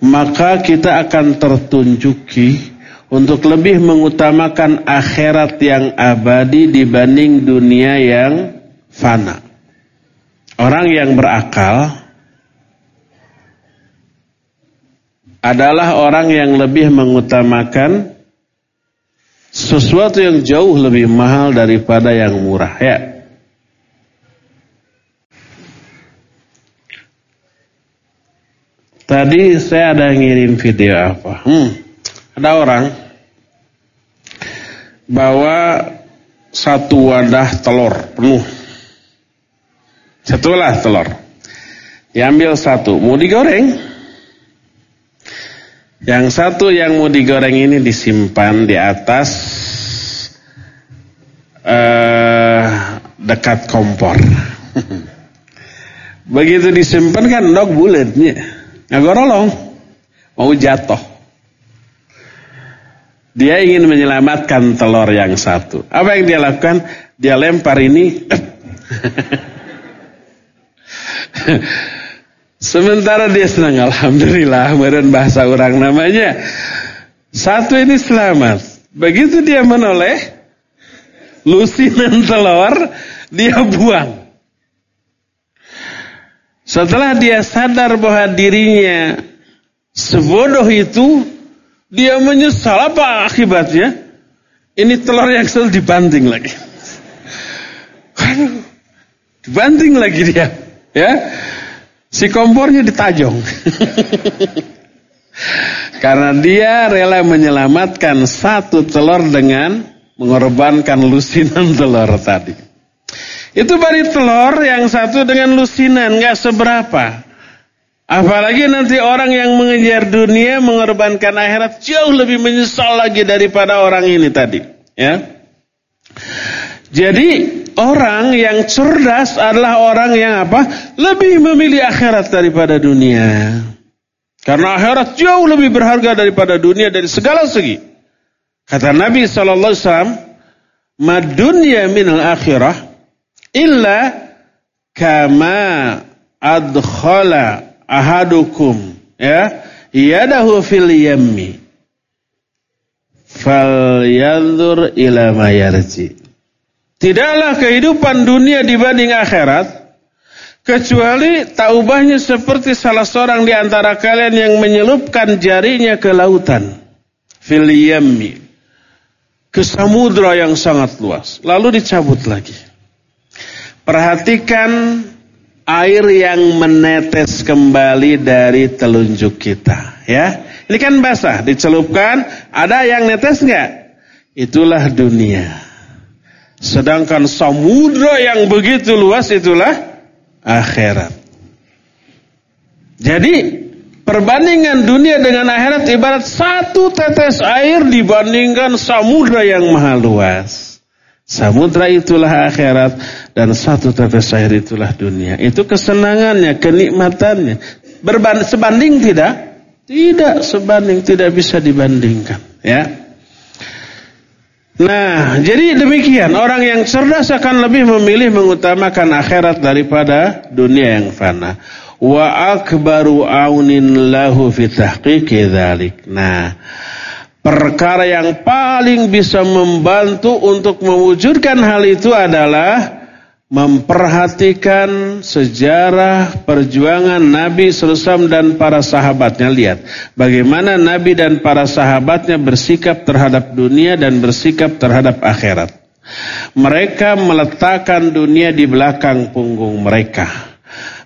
maka kita akan tertunjuki untuk lebih mengutamakan akhirat yang abadi dibanding dunia yang fana. Orang yang berakal adalah orang yang lebih mengutamakan sesuatu yang jauh lebih mahal daripada yang murah. Ya, Tadi saya ada ngirim video apa? Hmm, ada orang bawa satu wadah telur penuh. Satulah telur. Diambil satu, mau digoreng. Yang satu yang mau digoreng ini disimpan di atas uh, dekat kompor. Begitu disimpan kan dok bulatnya. Ngagorolong. Mau jatuh. Dia ingin menyelamatkan telur yang satu. Apa yang dia lakukan? Dia lempar ini. Sementara dia senang. Alhamdulillah. Meren bahasa orang namanya. Satu ini selamat. Begitu dia menoleh. Lusinan telur. Dia buang. Setelah dia sadar bahwa dirinya sebodoh itu, dia menyesal apa akibatnya? Ini telur yang selalu dibanting lagi. dibanting lagi dia, ya. Si kompornya ditajong. Karena dia rela menyelamatkan satu telur dengan mengorbankan lusinan telur tadi. Itu bari telur yang satu dengan lusinan, nggak seberapa. Apalagi nanti orang yang mengejar dunia mengorbankan akhirat jauh lebih menyesal lagi daripada orang ini tadi, ya. Jadi orang yang cerdas adalah orang yang apa? Lebih memilih akhirat daripada dunia. Karena akhirat jauh lebih berharga daripada dunia dari segala segi. Kata Nabi wasallam, "Mad dunya minal akhirah illa kama adkhala ahadukum ya yadahu fil yammi falyanzur ila ma yarji tidaklah kehidupan dunia dibanding akhirat kecuali tak ubahnya seperti salah seorang di antara kalian yang menyelupkan jarinya ke lautan fil ke samudra yang sangat luas lalu dicabut lagi Perhatikan air yang menetes kembali dari telunjuk kita, ya. Ini kan basah, dicelupkan, ada yang netes nggak? Itulah dunia. Sedangkan samudra yang begitu luas itulah akhirat. Jadi perbandingan dunia dengan akhirat ibarat satu tetes air dibandingkan samudra yang maha luas. Samudra itulah akhirat dan satu tetes air itulah dunia. Itu kesenangannya, kenikmatannya. Berban sebanding tidak? Tidak sebanding, tidak bisa dibandingkan. Ya. Nah, jadi demikian. Orang yang cerdas akan lebih memilih mengutamakan akhirat daripada dunia yang fana. Wa akbaru aunin lahu fi tahqiqi dzalik. Nah, Perkara yang paling bisa membantu untuk mewujudkan hal itu adalah memperhatikan sejarah perjuangan Nabi SAW dan para sahabatnya. Lihat bagaimana Nabi dan para sahabatnya bersikap terhadap dunia dan bersikap terhadap akhirat. Mereka meletakkan dunia di belakang punggung mereka.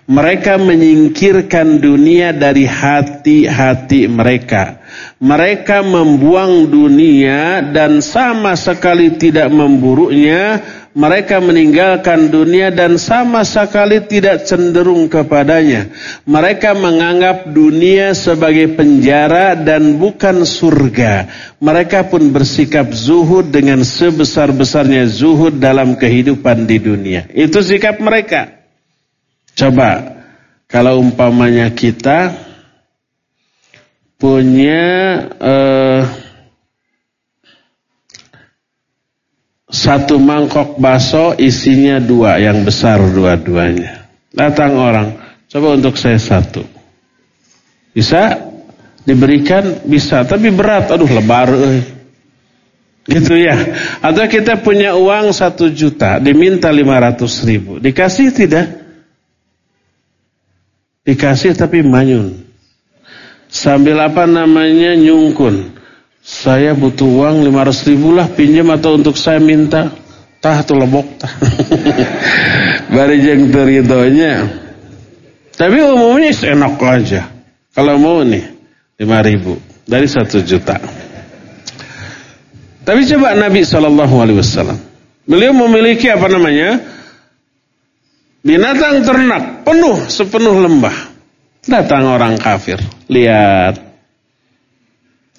Mereka menyingkirkan dunia dari hati-hati mereka. Mereka membuang dunia dan sama sekali tidak memburuknya. Mereka meninggalkan dunia dan sama sekali tidak cenderung kepadanya. Mereka menganggap dunia sebagai penjara dan bukan surga. Mereka pun bersikap zuhud dengan sebesar-besarnya zuhud dalam kehidupan di dunia. Itu sikap mereka. Coba, kalau umpamanya kita punya... Uh, satu mangkok baso isinya dua yang besar dua-duanya. Datang orang, coba untuk saya satu. Bisa diberikan bisa, tapi berat, aduh lebar. Eh. Gitu ya. Atau kita punya uang satu juta, diminta lima ratus ribu, dikasih tidak? Dikasih tapi manyun. Sambil apa namanya nyungkun. Saya butuh uang 500 ribu lah pinjam atau untuk saya minta. Tah tuh lebok tah. Bari jeng teridonya. Tapi umumnya enak aja. Kalau mau nih 5 ribu dari 1 juta. Tapi coba Nabi Wasallam, beliau memiliki apa namanya binatang ternak penuh sepenuh lembah. Datang orang kafir, lihat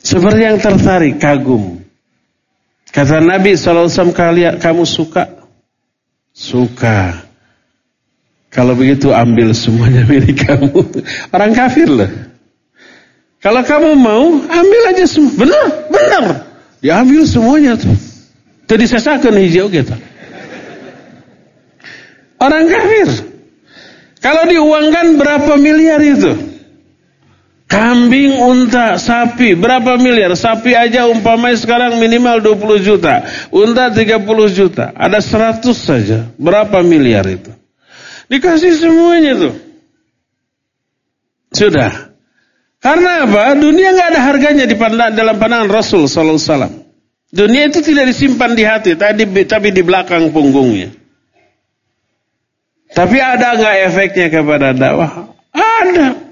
seperti yang tertarik, kagum. Kata Nabi SAW, kamu suka? Suka. Kalau begitu ambil semuanya milik kamu. Orang kafir loh. Kalau kamu mau, ambil aja semua. Benar, benar. Diambil semuanya tuh. Jadi sesakan hijau gitu. Orang kafir. Kalau diuangkan berapa miliar itu? Kambing, unta, sapi, berapa miliar? Sapi aja umpamanya sekarang minimal 20 juta. Unta 30 juta. Ada 100 saja. Berapa miliar itu? Dikasih semuanya tuh. Sudah. Karena apa? Dunia nggak ada harganya di pandang, dalam pandangan Rasul Wasallam. Dunia itu tidak disimpan di hati, tapi, di belakang punggungnya. Tapi ada nggak efeknya kepada dakwah? Ada.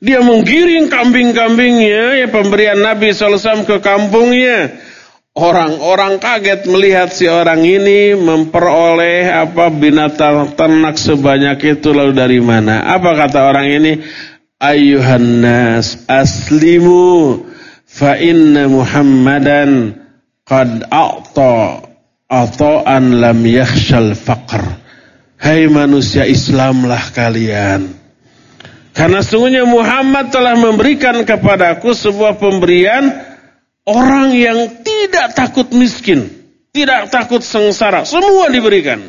Dia menggiring kambing-kambingnya, ya pemberian Nabi SAW ke kampungnya. Orang-orang kaget melihat si orang ini memperoleh apa binatang ternak sebanyak itu lalu dari mana? Apa kata orang ini? Ayuhan nas aslimu fa inna Muhammadan qad a'ta ata'an lam yakhshal faqr. Hai manusia Islamlah kalian. Karena sungguhnya Muhammad telah memberikan kepadaku sebuah pemberian orang yang tidak takut miskin, tidak takut sengsara, semua diberikan.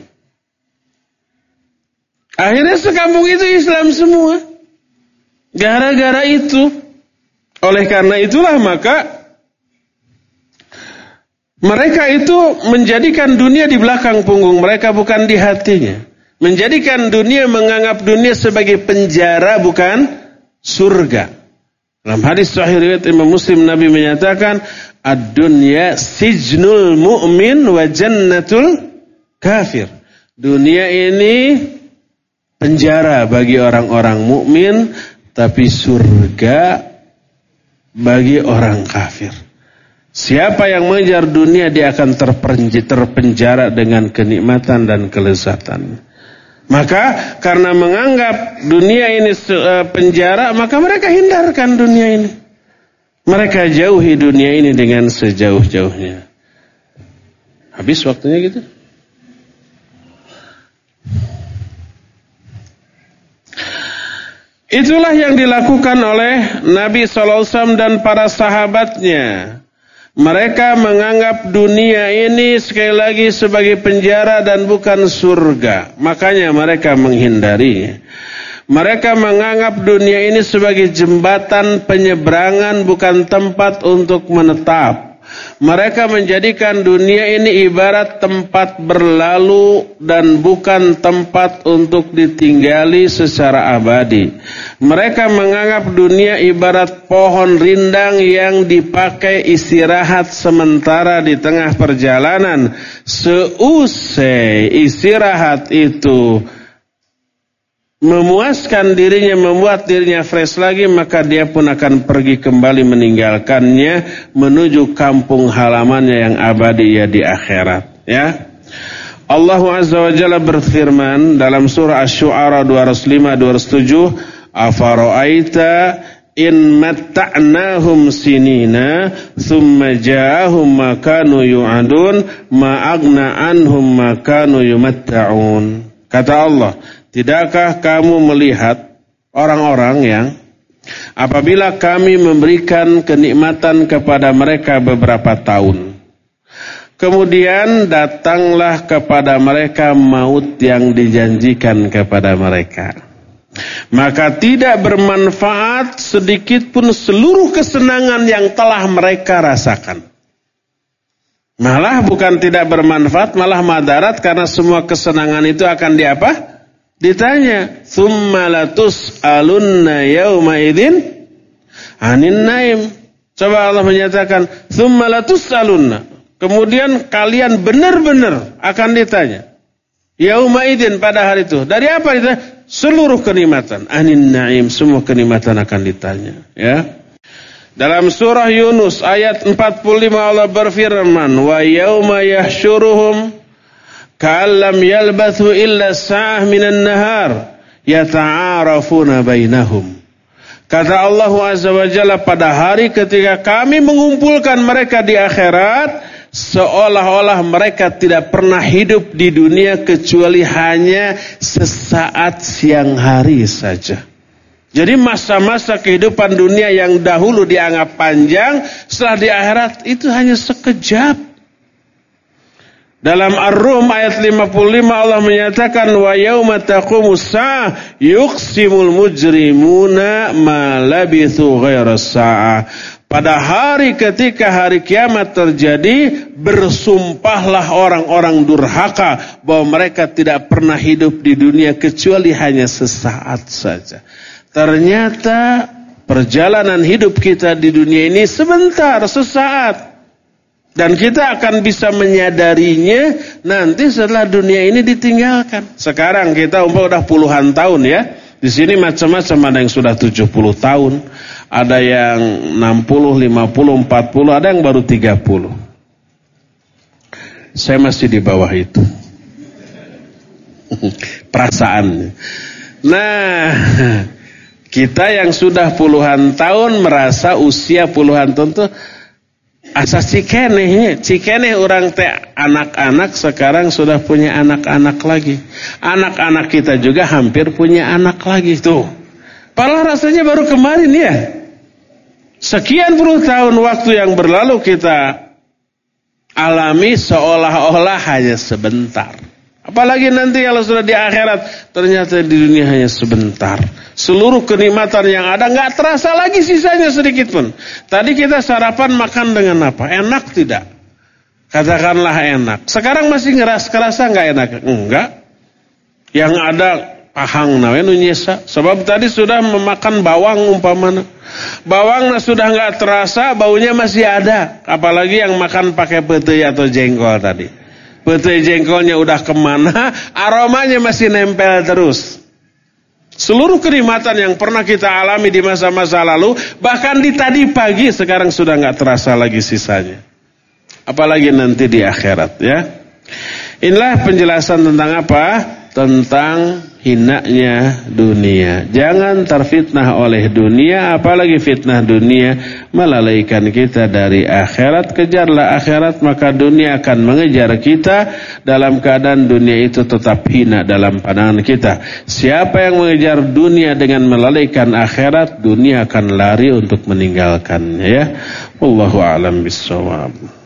Akhirnya sekampung itu Islam semua. Gara-gara itu. Oleh karena itulah maka mereka itu menjadikan dunia di belakang punggung mereka bukan di hatinya. Menjadikan dunia menganggap dunia sebagai penjara bukan surga. Dalam hadis sahih riwayat Imam Muslim Nabi menyatakan ad-dunya sijnul mu'min wa jannatul kafir. Dunia ini penjara bagi orang-orang mukmin tapi surga bagi orang kafir. Siapa yang mengejar dunia dia akan terpenjara dengan kenikmatan dan kelezatan. Maka karena menganggap dunia ini eh, penjara, maka mereka hindarkan dunia ini. Mereka jauhi dunia ini dengan sejauh-jauhnya. Habis waktunya gitu. Itulah yang dilakukan oleh Nabi SAW dan para sahabatnya. Mereka menganggap dunia ini sekali lagi sebagai penjara dan bukan surga. Makanya mereka menghindari. Mereka menganggap dunia ini sebagai jembatan penyeberangan bukan tempat untuk menetap. Mereka menjadikan dunia ini ibarat tempat berlalu dan bukan tempat untuk ditinggali secara abadi. Mereka menganggap dunia ibarat pohon rindang yang dipakai istirahat sementara di tengah perjalanan. Seusai istirahat itu memuaskan dirinya, membuat dirinya fresh lagi, maka dia pun akan pergi kembali meninggalkannya menuju kampung halamannya yang abadi ya di akhirat. Ya. Allah Azza wa Jalla berfirman dalam surah Asy-Syu'ara 205 207, "Afara'aita in matta'nahum sinina thumma ja'ahum ma kanu yu'adun ma agna anhum ma kanu yumatta'un." Kata Allah, Tidakkah kamu melihat orang-orang yang apabila kami memberikan kenikmatan kepada mereka beberapa tahun, kemudian datanglah kepada mereka maut yang dijanjikan kepada mereka. Maka tidak bermanfaat sedikit pun seluruh kesenangan yang telah mereka rasakan. Malah bukan tidak bermanfaat, malah madarat karena semua kesenangan itu akan diapa? Ditanya, "Tsumma latus'alunna yauma idzin 'anin naim." Coba Allah menyatakan, "Tsumma latus'alunna." Kemudian kalian benar-benar akan ditanya. Yauma idzin pada hari itu. Dari apa ditanya? Seluruh kenikmatan, anin naim, semua kenikmatan akan ditanya, ya. Dalam surah Yunus ayat 45 Allah berfirman, "Wa yauma yahsyuruhum ka'allam yalbathu illa sa'ah minan nahar yata'arafuna bainahum. Kata Allah Azza wa Jalla pada hari ketika kami mengumpulkan mereka di akhirat seolah-olah mereka tidak pernah hidup di dunia kecuali hanya sesaat siang hari saja. Jadi masa-masa kehidupan dunia yang dahulu dianggap panjang setelah di akhirat itu hanya sekejap. Dalam Ar-Rum ayat 55 Allah menyatakan wa yauma taqumu sa'ah yuqsimul mujrimuna ma labithu ghaira sa'ah. Pada hari ketika hari kiamat terjadi bersumpahlah orang-orang durhaka bahwa mereka tidak pernah hidup di dunia kecuali hanya sesaat saja. Ternyata perjalanan hidup kita di dunia ini sebentar, sesaat. Dan kita akan bisa menyadarinya nanti setelah dunia ini ditinggalkan. Sekarang kita umpah udah puluhan tahun ya. Di sini macam-macam ada yang sudah 70 tahun, ada yang 60, 50, 40, ada yang baru 30. Saya masih di bawah itu. Perasaan. Nah, kita yang sudah puluhan tahun merasa usia puluhan tahun tuh asa cikeneh cikeneh orang teh anak-anak sekarang sudah punya anak-anak lagi. Anak-anak kita juga hampir punya anak lagi tuh. Padahal rasanya baru kemarin ya. Sekian puluh tahun waktu yang berlalu kita alami seolah-olah hanya sebentar Apalagi nanti kalau sudah di akhirat ternyata di dunia hanya sebentar. Seluruh kenikmatan yang ada nggak terasa lagi sisanya sedikit pun. Tadi kita sarapan makan dengan apa? Enak tidak? Katakanlah enak. Sekarang masih ngeras kerasa nggak enak? Enggak. Yang ada pahang nawe nunyesa. Sebab tadi sudah memakan bawang umpamana. Bawang sudah nggak terasa, baunya masih ada. Apalagi yang makan pakai pete atau jengkol tadi. Pete jengkolnya udah ke mana, aromanya masih nempel terus. Seluruh kenikmatan yang pernah kita alami di masa-masa lalu, bahkan di tadi pagi sekarang sudah nggak terasa lagi sisanya. Apalagi nanti di akhirat ya. Inilah penjelasan tentang apa? Tentang hinanya dunia. Jangan terfitnah oleh dunia, apalagi fitnah dunia melalaikan kita dari akhirat. Kejarlah akhirat, maka dunia akan mengejar kita dalam keadaan dunia itu tetap hina dalam pandangan kita. Siapa yang mengejar dunia dengan melalaikan akhirat, dunia akan lari untuk meninggalkannya ya. Wallahu a'lam bissawab.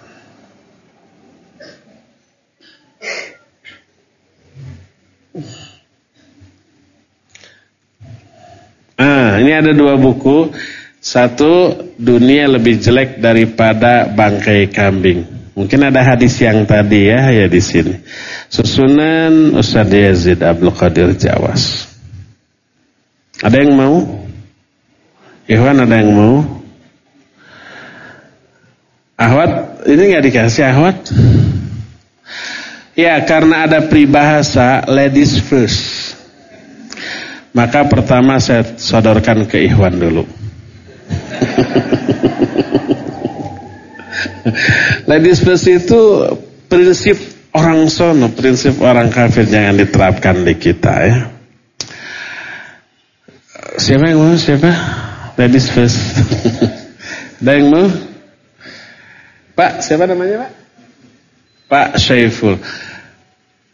Ah, ini ada dua buku. Satu, dunia lebih jelek daripada bangkai kambing. Mungkin ada hadis yang tadi ya, ya di sini. Susunan Ustaz Yazid Abdul Qadir Jawas. Ada yang mau? Ikhwan ada yang mau? Ahwat, ini nggak dikasih Ahwat? Ya, karena ada peribahasa ladies first. Maka pertama saya sodorkan ke Ikhwan dulu. Ladies first itu prinsip orang sono, prinsip orang kafir jangan diterapkan di kita ya. Siapa yang mau? Siapa? Ladies first. Ada yang mau? Pak, siapa namanya Pak? Pak Syaiful.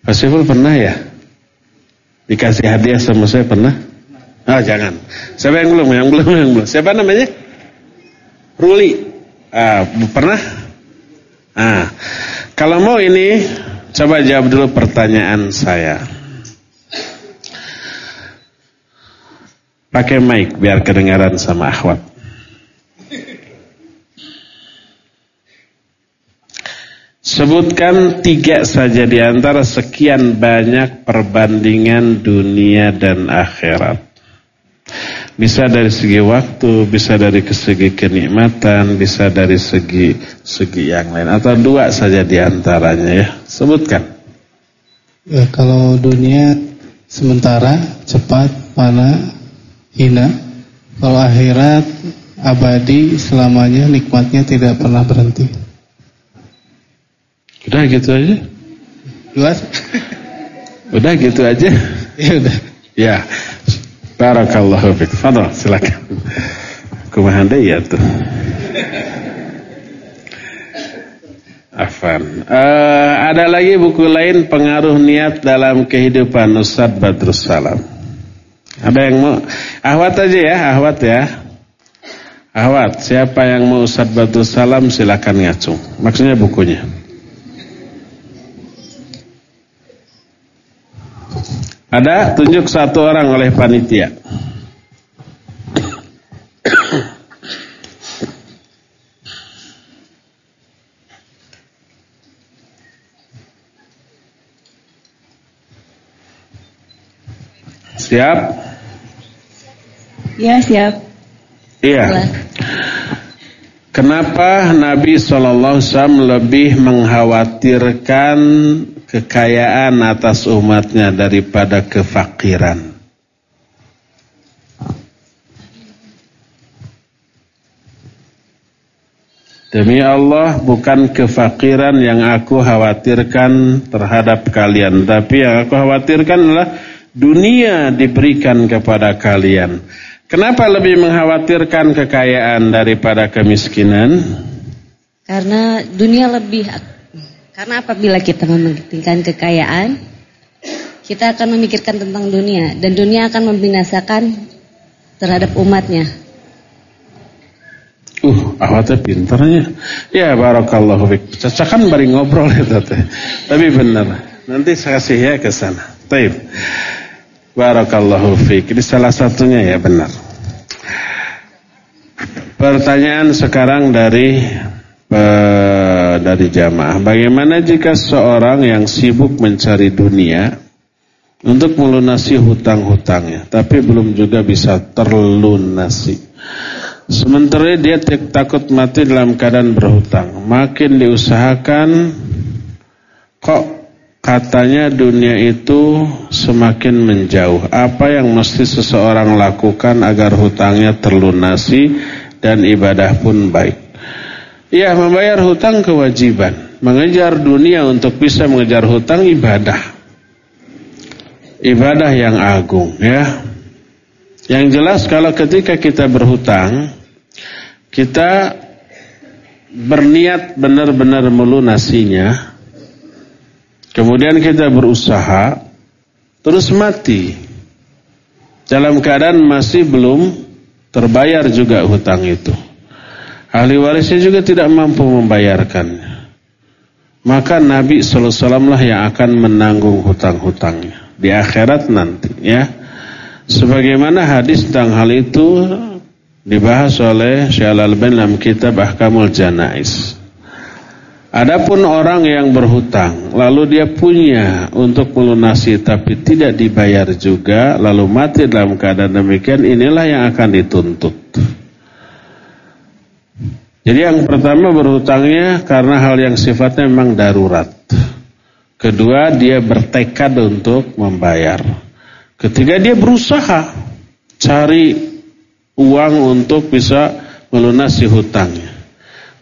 Pak Syaiful pernah ya? Dikasih hadiah sama saya pernah? Ah jangan. Siapa yang belum? Yang belum, yang belum. Siapa namanya? Ruli. Ah, pernah? Ah, kalau mau ini coba jawab dulu pertanyaan saya. Pakai mic biar kedengaran sama akhwat. Sebutkan tiga saja di antara sekian banyak perbandingan dunia dan akhirat. Bisa dari segi waktu, bisa dari segi kenikmatan, bisa dari segi segi yang lain. Atau dua saja di antaranya ya. Sebutkan. Ya, kalau dunia sementara, cepat, mana, hina. Kalau akhirat abadi selamanya, nikmatnya tidak pernah berhenti. Udah gitu aja? Luas? Udah gitu aja? Ya udah. Ya. Barakallahu fiik. Fadal, silakan. Kumaha ya tuh. Afan. Uh, ada lagi buku lain pengaruh niat dalam kehidupan Ustaz Badrus Salam. Ada yang mau? Ahwat aja ya, ahwat ya. Ahwat, siapa yang mau Ustaz Badrus Salam silakan ngacung. Maksudnya bukunya. Ada tunjuk satu orang oleh panitia. Siap? Ya, siap. Iya. Kenapa Nabi SAW lebih mengkhawatirkan kekayaan atas umatnya daripada kefakiran. Demi Allah bukan kefakiran yang aku khawatirkan terhadap kalian Tapi yang aku khawatirkan adalah dunia diberikan kepada kalian Kenapa lebih mengkhawatirkan kekayaan daripada kemiskinan? Karena dunia lebih karena apabila kita memikirkan kekayaan, kita akan memikirkan tentang dunia dan dunia akan membinasakan terhadap umatnya. Uh, awatnya pinternya. Ya barakallahu fik. Cacakan bari ngobrol itu teh. Tapi benar. Nanti saya kasih ya ke sana. Taib. Barakallahu fik. Ini salah satunya ya benar. Pertanyaan sekarang dari uh, dari jamaah. Bagaimana jika seorang yang sibuk mencari dunia untuk melunasi hutang-hutangnya, tapi belum juga bisa terlunasi. Sementara dia takut mati dalam keadaan berhutang, makin diusahakan kok katanya dunia itu semakin menjauh. Apa yang mesti seseorang lakukan agar hutangnya terlunasi dan ibadah pun baik? Ya membayar hutang kewajiban. Mengejar dunia untuk bisa mengejar hutang ibadah. Ibadah yang agung ya. Yang jelas kalau ketika kita berhutang Kita berniat benar-benar melunasinya Kemudian kita berusaha Terus mati. Dalam keadaan masih belum terbayar juga hutang itu Ahli warisnya juga tidak mampu membayarkannya. Maka Nabi SAW lah yang akan menanggung hutang-hutangnya. Di akhirat nanti ya. Sebagaimana hadis tentang hal itu dibahas oleh Syekh Al-Albani dalam kitab Ahkamul Janais. Adapun orang yang berhutang lalu dia punya untuk melunasi tapi tidak dibayar juga lalu mati dalam keadaan demikian inilah yang akan dituntut. Jadi yang pertama berhutangnya karena hal yang sifatnya memang darurat. Kedua dia bertekad untuk membayar. Ketika dia berusaha cari uang untuk bisa melunasi hutangnya.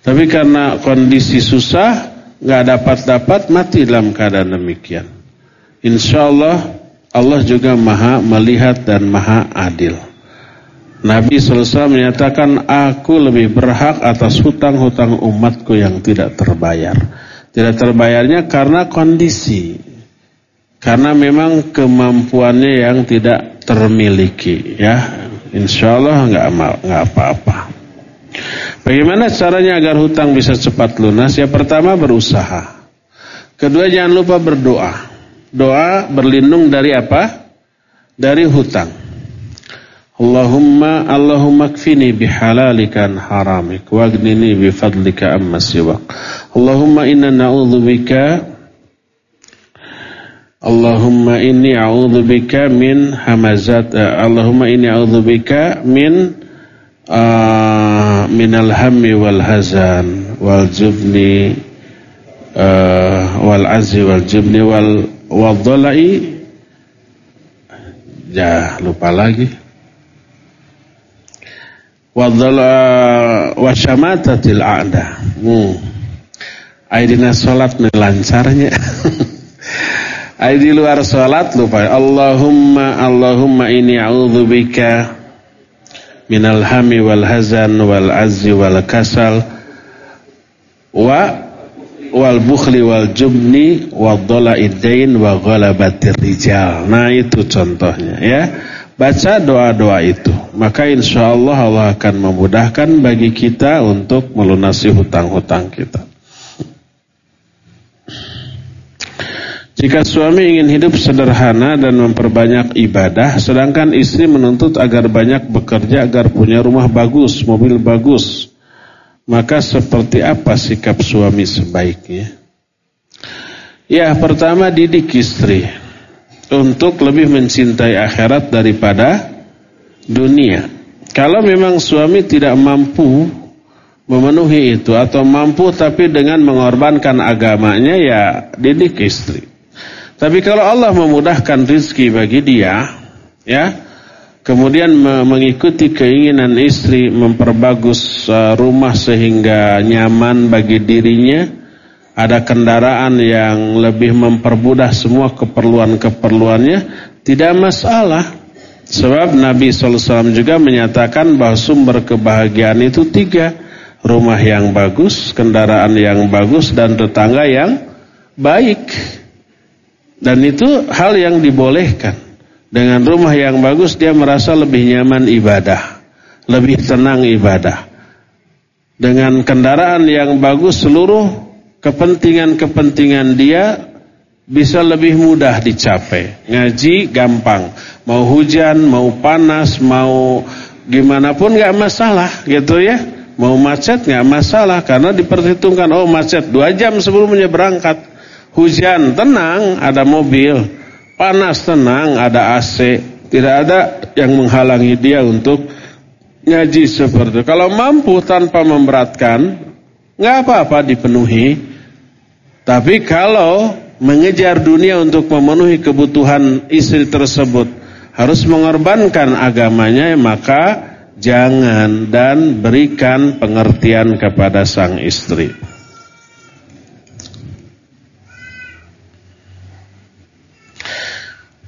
Tapi karena kondisi susah, nggak dapat-dapat mati dalam keadaan demikian. Insya Allah Allah juga maha melihat dan maha adil. Nabi SAW menyatakan aku lebih berhak atas hutang-hutang umatku yang tidak terbayar. Tidak terbayarnya karena kondisi. Karena memang kemampuannya yang tidak termiliki ya. Insya Allah nggak nggak apa-apa. Bagaimana caranya agar hutang bisa cepat lunas? Ya pertama berusaha. Kedua jangan lupa berdoa. Doa berlindung dari apa? Dari hutang. Allahumma Allahumma kfini bihalalika an haramik wagnini bifadlika amma siwak. Allahumma inna na'udzubika Allahumma inni a'udzubika min hamazat uh, Allahumma inni a'udzubika min uh, min al-hammi wal hazan wal jubni uh, wal azzi wal jubni wal wadhalai ya lupa lagi wadhala wa syamatatil a'da hmm. Aidina salat melancarnya Ay di luar salat lupa. Allahumma Allahumma ini a'udzubika minal hami wal hazan wal azzi wal kasal wa wal bukhli wal jubni wa dhala'iddain wa ghalabatir rijal. Nah itu contohnya ya. Baca doa-doa itu. Maka insya Allah Allah akan memudahkan bagi kita untuk melunasi hutang-hutang kita. Jika suami ingin hidup sederhana dan memperbanyak ibadah, sedangkan istri menuntut agar banyak bekerja agar punya rumah bagus, mobil bagus, maka seperti apa sikap suami sebaiknya? Ya, pertama didik istri untuk lebih mencintai akhirat daripada dunia. Kalau memang suami tidak mampu memenuhi itu atau mampu tapi dengan mengorbankan agamanya ya didik istri. Tapi kalau Allah memudahkan rizki bagi dia, ya, kemudian mengikuti keinginan istri memperbagus uh, rumah sehingga nyaman bagi dirinya, ada kendaraan yang lebih mempermudah semua keperluan-keperluannya, tidak masalah. Sebab Nabi SAW juga menyatakan bahwa sumber kebahagiaan itu tiga. Rumah yang bagus, kendaraan yang bagus, dan tetangga yang baik. Dan itu hal yang dibolehkan. Dengan rumah yang bagus dia merasa lebih nyaman ibadah. Lebih tenang ibadah. Dengan kendaraan yang bagus seluruh kepentingan-kepentingan dia bisa lebih mudah dicapai. Ngaji gampang. Mau hujan, mau panas, mau gimana pun gak masalah gitu ya. Mau macet gak masalah karena diperhitungkan oh macet dua jam sebelumnya berangkat. Hujan tenang ada mobil, panas tenang ada AC, tidak ada yang menghalangi dia untuk ngaji seperti itu. Kalau mampu tanpa memberatkan, nggak apa-apa dipenuhi. Tapi kalau mengejar dunia untuk memenuhi kebutuhan istri tersebut harus mengorbankan agamanya, maka jangan dan berikan pengertian kepada sang istri.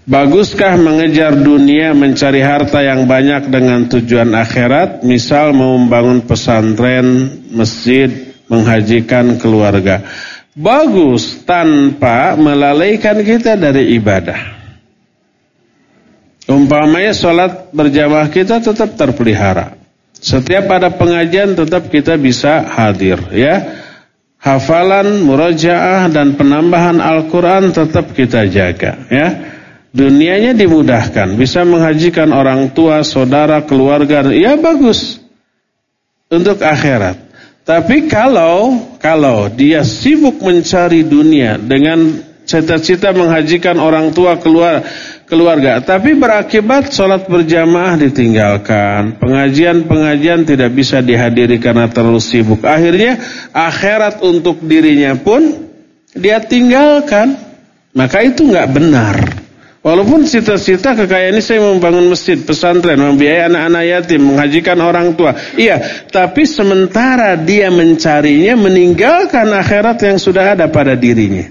Baguskah mengejar dunia mencari harta yang banyak dengan tujuan akhirat Misal membangun pesantren, masjid, menghajikan keluarga Bagus tanpa melalaikan kita dari ibadah. Umpamanya sholat berjamaah kita tetap terpelihara. Setiap ada pengajian tetap kita bisa hadir ya. Hafalan, murajaah dan penambahan Al-Quran tetap kita jaga ya. Dunianya dimudahkan, bisa menghajikan orang tua, saudara, keluarga, ya bagus. Untuk akhirat. Tapi kalau kalau dia sibuk mencari dunia dengan cita-cita menghajikan orang tua keluar keluarga, tapi berakibat sholat berjamaah ditinggalkan, pengajian-pengajian tidak bisa dihadiri karena terlalu sibuk. Akhirnya akhirat untuk dirinya pun dia tinggalkan, maka itu nggak benar. Walaupun cita-cita kekayaan ini saya membangun masjid, pesantren, membiayai anak-anak yatim, menghajikan orang tua. Iya, tapi sementara dia mencarinya meninggalkan akhirat yang sudah ada pada dirinya.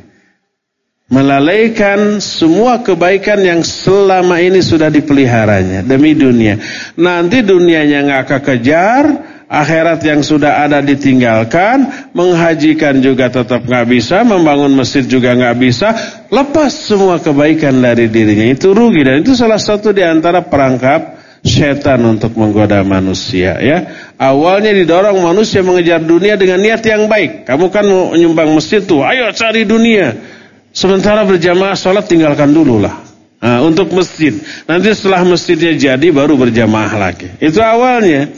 Melalaikan semua kebaikan yang selama ini sudah dipeliharanya demi dunia. Nanti dunianya nggak kekejar, akhirat yang sudah ada ditinggalkan, menghajikan juga tetap nggak bisa, membangun masjid juga nggak bisa, lepas semua kebaikan dari dirinya itu rugi dan itu salah satu di antara perangkap setan untuk menggoda manusia ya. Awalnya didorong manusia mengejar dunia dengan niat yang baik. Kamu kan mau menyumbang masjid tuh, ayo cari dunia. Sementara berjamaah sholat tinggalkan dulu lah. Nah, untuk masjid. Nanti setelah masjidnya jadi baru berjamaah lagi. Itu awalnya.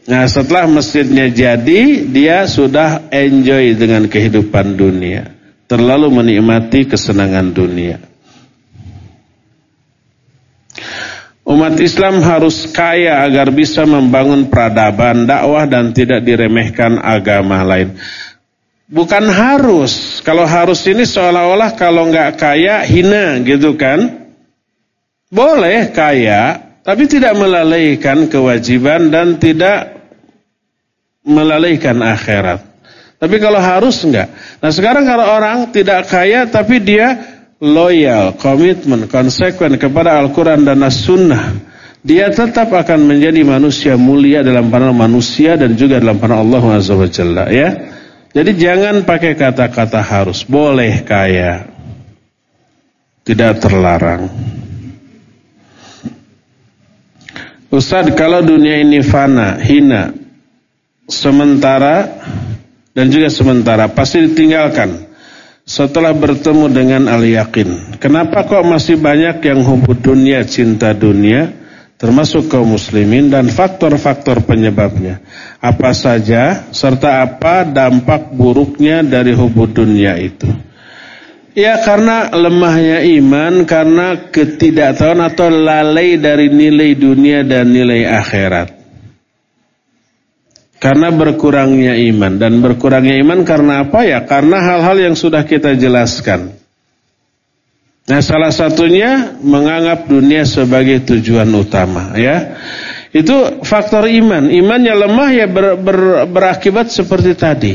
Nah setelah masjidnya jadi Dia sudah enjoy dengan kehidupan dunia Terlalu menikmati kesenangan dunia Umat Islam harus kaya agar bisa membangun peradaban, dakwah dan tidak diremehkan agama lain. Bukan harus. Kalau harus ini seolah-olah kalau nggak kaya hina gitu kan? Boleh kaya, tapi tidak melalaikan kewajiban dan tidak melalaikan akhirat. Tapi kalau harus enggak. Nah sekarang kalau orang tidak kaya tapi dia loyal, komitmen, konsekuen kepada Al-Quran dan As-Sunnah. Dia tetap akan menjadi manusia mulia dalam pandangan manusia dan juga dalam pandangan Allah Jalla ya. Jadi jangan pakai kata-kata harus, boleh kaya. Tidak terlarang. Ustaz, kalau dunia ini fana, hina, sementara dan juga sementara pasti ditinggalkan setelah bertemu dengan al-yakin. Kenapa kok masih banyak yang hubud dunia, cinta dunia, termasuk kaum muslimin dan faktor-faktor penyebabnya? Apa saja serta apa dampak buruknya dari hubud dunia itu? Ya karena lemahnya iman, karena ketidaktahuan atau lalai dari nilai dunia dan nilai akhirat. Karena berkurangnya iman dan berkurangnya iman karena apa ya? Karena hal-hal yang sudah kita jelaskan. Nah, salah satunya menganggap dunia sebagai tujuan utama, ya. Itu faktor iman. Imannya lemah ya ber, ber, berakibat seperti tadi.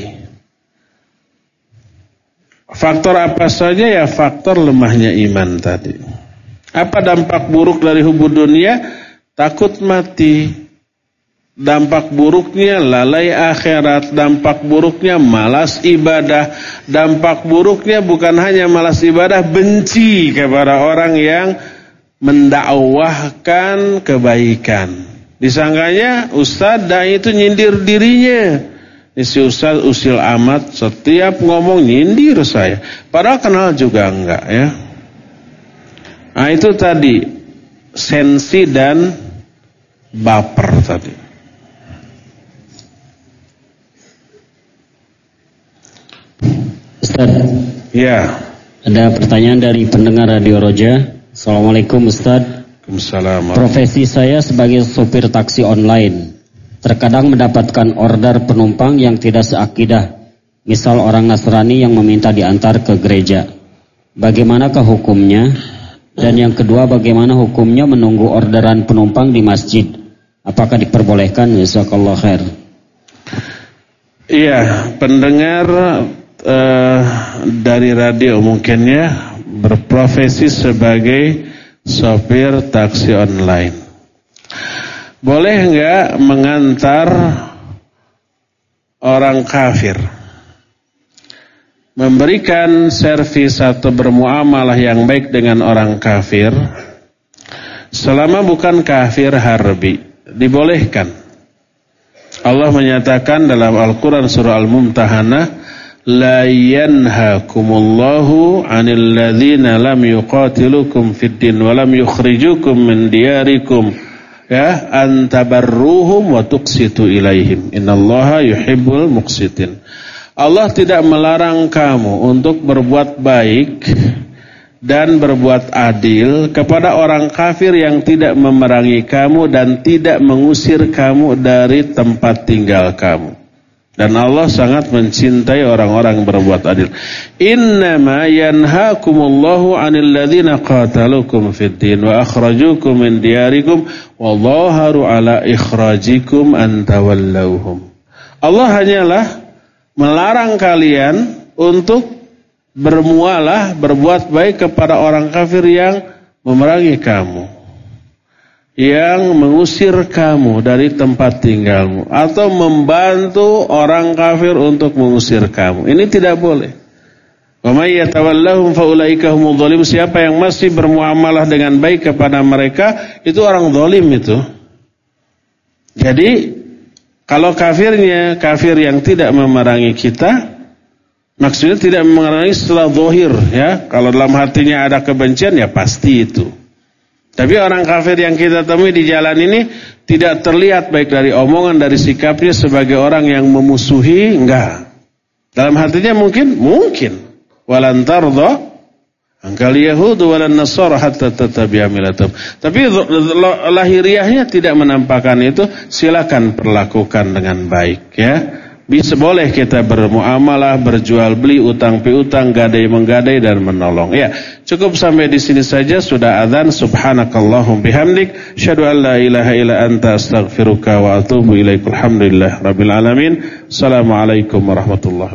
Faktor apa saja ya faktor lemahnya iman tadi. Apa dampak buruk dari hubud dunia? Takut mati. Dampak buruknya lalai akhirat, dampak buruknya malas ibadah, dampak buruknya bukan hanya malas ibadah, benci kepada orang yang mendakwahkan kebaikan. Disangkanya ustadz dai itu nyindir dirinya. Si Ustaz usil amat setiap ngomong nyindir saya. Padahal kenal juga enggak ya. Nah itu tadi sensi dan baper tadi. Ustaz. Ya. Ada pertanyaan dari pendengar Radio Roja. Assalamualaikum Ustaz. Waalaikumsalam. Profesi saya sebagai sopir taksi online terkadang mendapatkan order penumpang yang tidak seakidah, misal orang Nasrani yang meminta diantar ke gereja. Bagaimanakah hukumnya? Dan yang kedua, bagaimana hukumnya menunggu orderan penumpang di masjid? Apakah diperbolehkan? Jazakallah khair. Iya, pendengar uh, dari radio mungkin ya berprofesi sebagai sopir taksi online. Boleh enggak mengantar orang kafir? Memberikan servis atau bermuamalah yang baik dengan orang kafir selama bukan kafir harbi dibolehkan. Allah menyatakan dalam Al-Qur'an surah Al-Mumtahanah la yanhakumullahu 'anil ladzina lam yuqatilukum fid din wa lam yukhrijukum min diyarikum. Ya antabarruhum wa tuqsitu ilaihim. Innallaha yuhibbul muqsitin. Allah tidak melarang kamu untuk berbuat baik dan berbuat adil kepada orang kafir yang tidak memerangi kamu dan tidak mengusir kamu dari tempat tinggal kamu. Dan Allah sangat mencintai orang-orang berbuat adil. Innama yanhaakumullahu 'anil ladzina qataluukum fid din wa akhrajukum min diyarikum wa dhaharu 'ala ikhrajikum an tawallawhum. Allah hanyalah melarang kalian untuk bermualah berbuat baik kepada orang kafir yang memerangi kamu yang mengusir kamu dari tempat tinggalmu atau membantu orang kafir untuk mengusir kamu. Ini tidak boleh. Wa may yatawallahum faulaika Siapa yang masih bermuamalah dengan baik kepada mereka, itu orang zalim itu. Jadi kalau kafirnya kafir yang tidak memerangi kita, maksudnya tidak memerangi setelah zahir ya. Kalau dalam hatinya ada kebencian ya pasti itu. Tapi orang kafir yang kita temui di jalan ini tidak terlihat baik dari omongan, dari sikapnya sebagai orang yang memusuhi, enggak. Dalam hatinya mungkin, mungkin. Walan tardha angkal Yahud walan Nasara hatta tatabi'a. Tapi lahiriahnya tidak menampakkan itu, silakan perlakukan dengan baik ya. Bisa boleh kita bermuamalah, berjual beli, utang piutang, gadai menggadai dan menolong. Ya, cukup sampai di sini saja sudah azan. Subhanakallahum bihamdik, syadu an la ilaha illa anta astaghfiruka wa atubu ilaikal hamdulillah rabbil alamin. Assalamualaikum warahmatullahi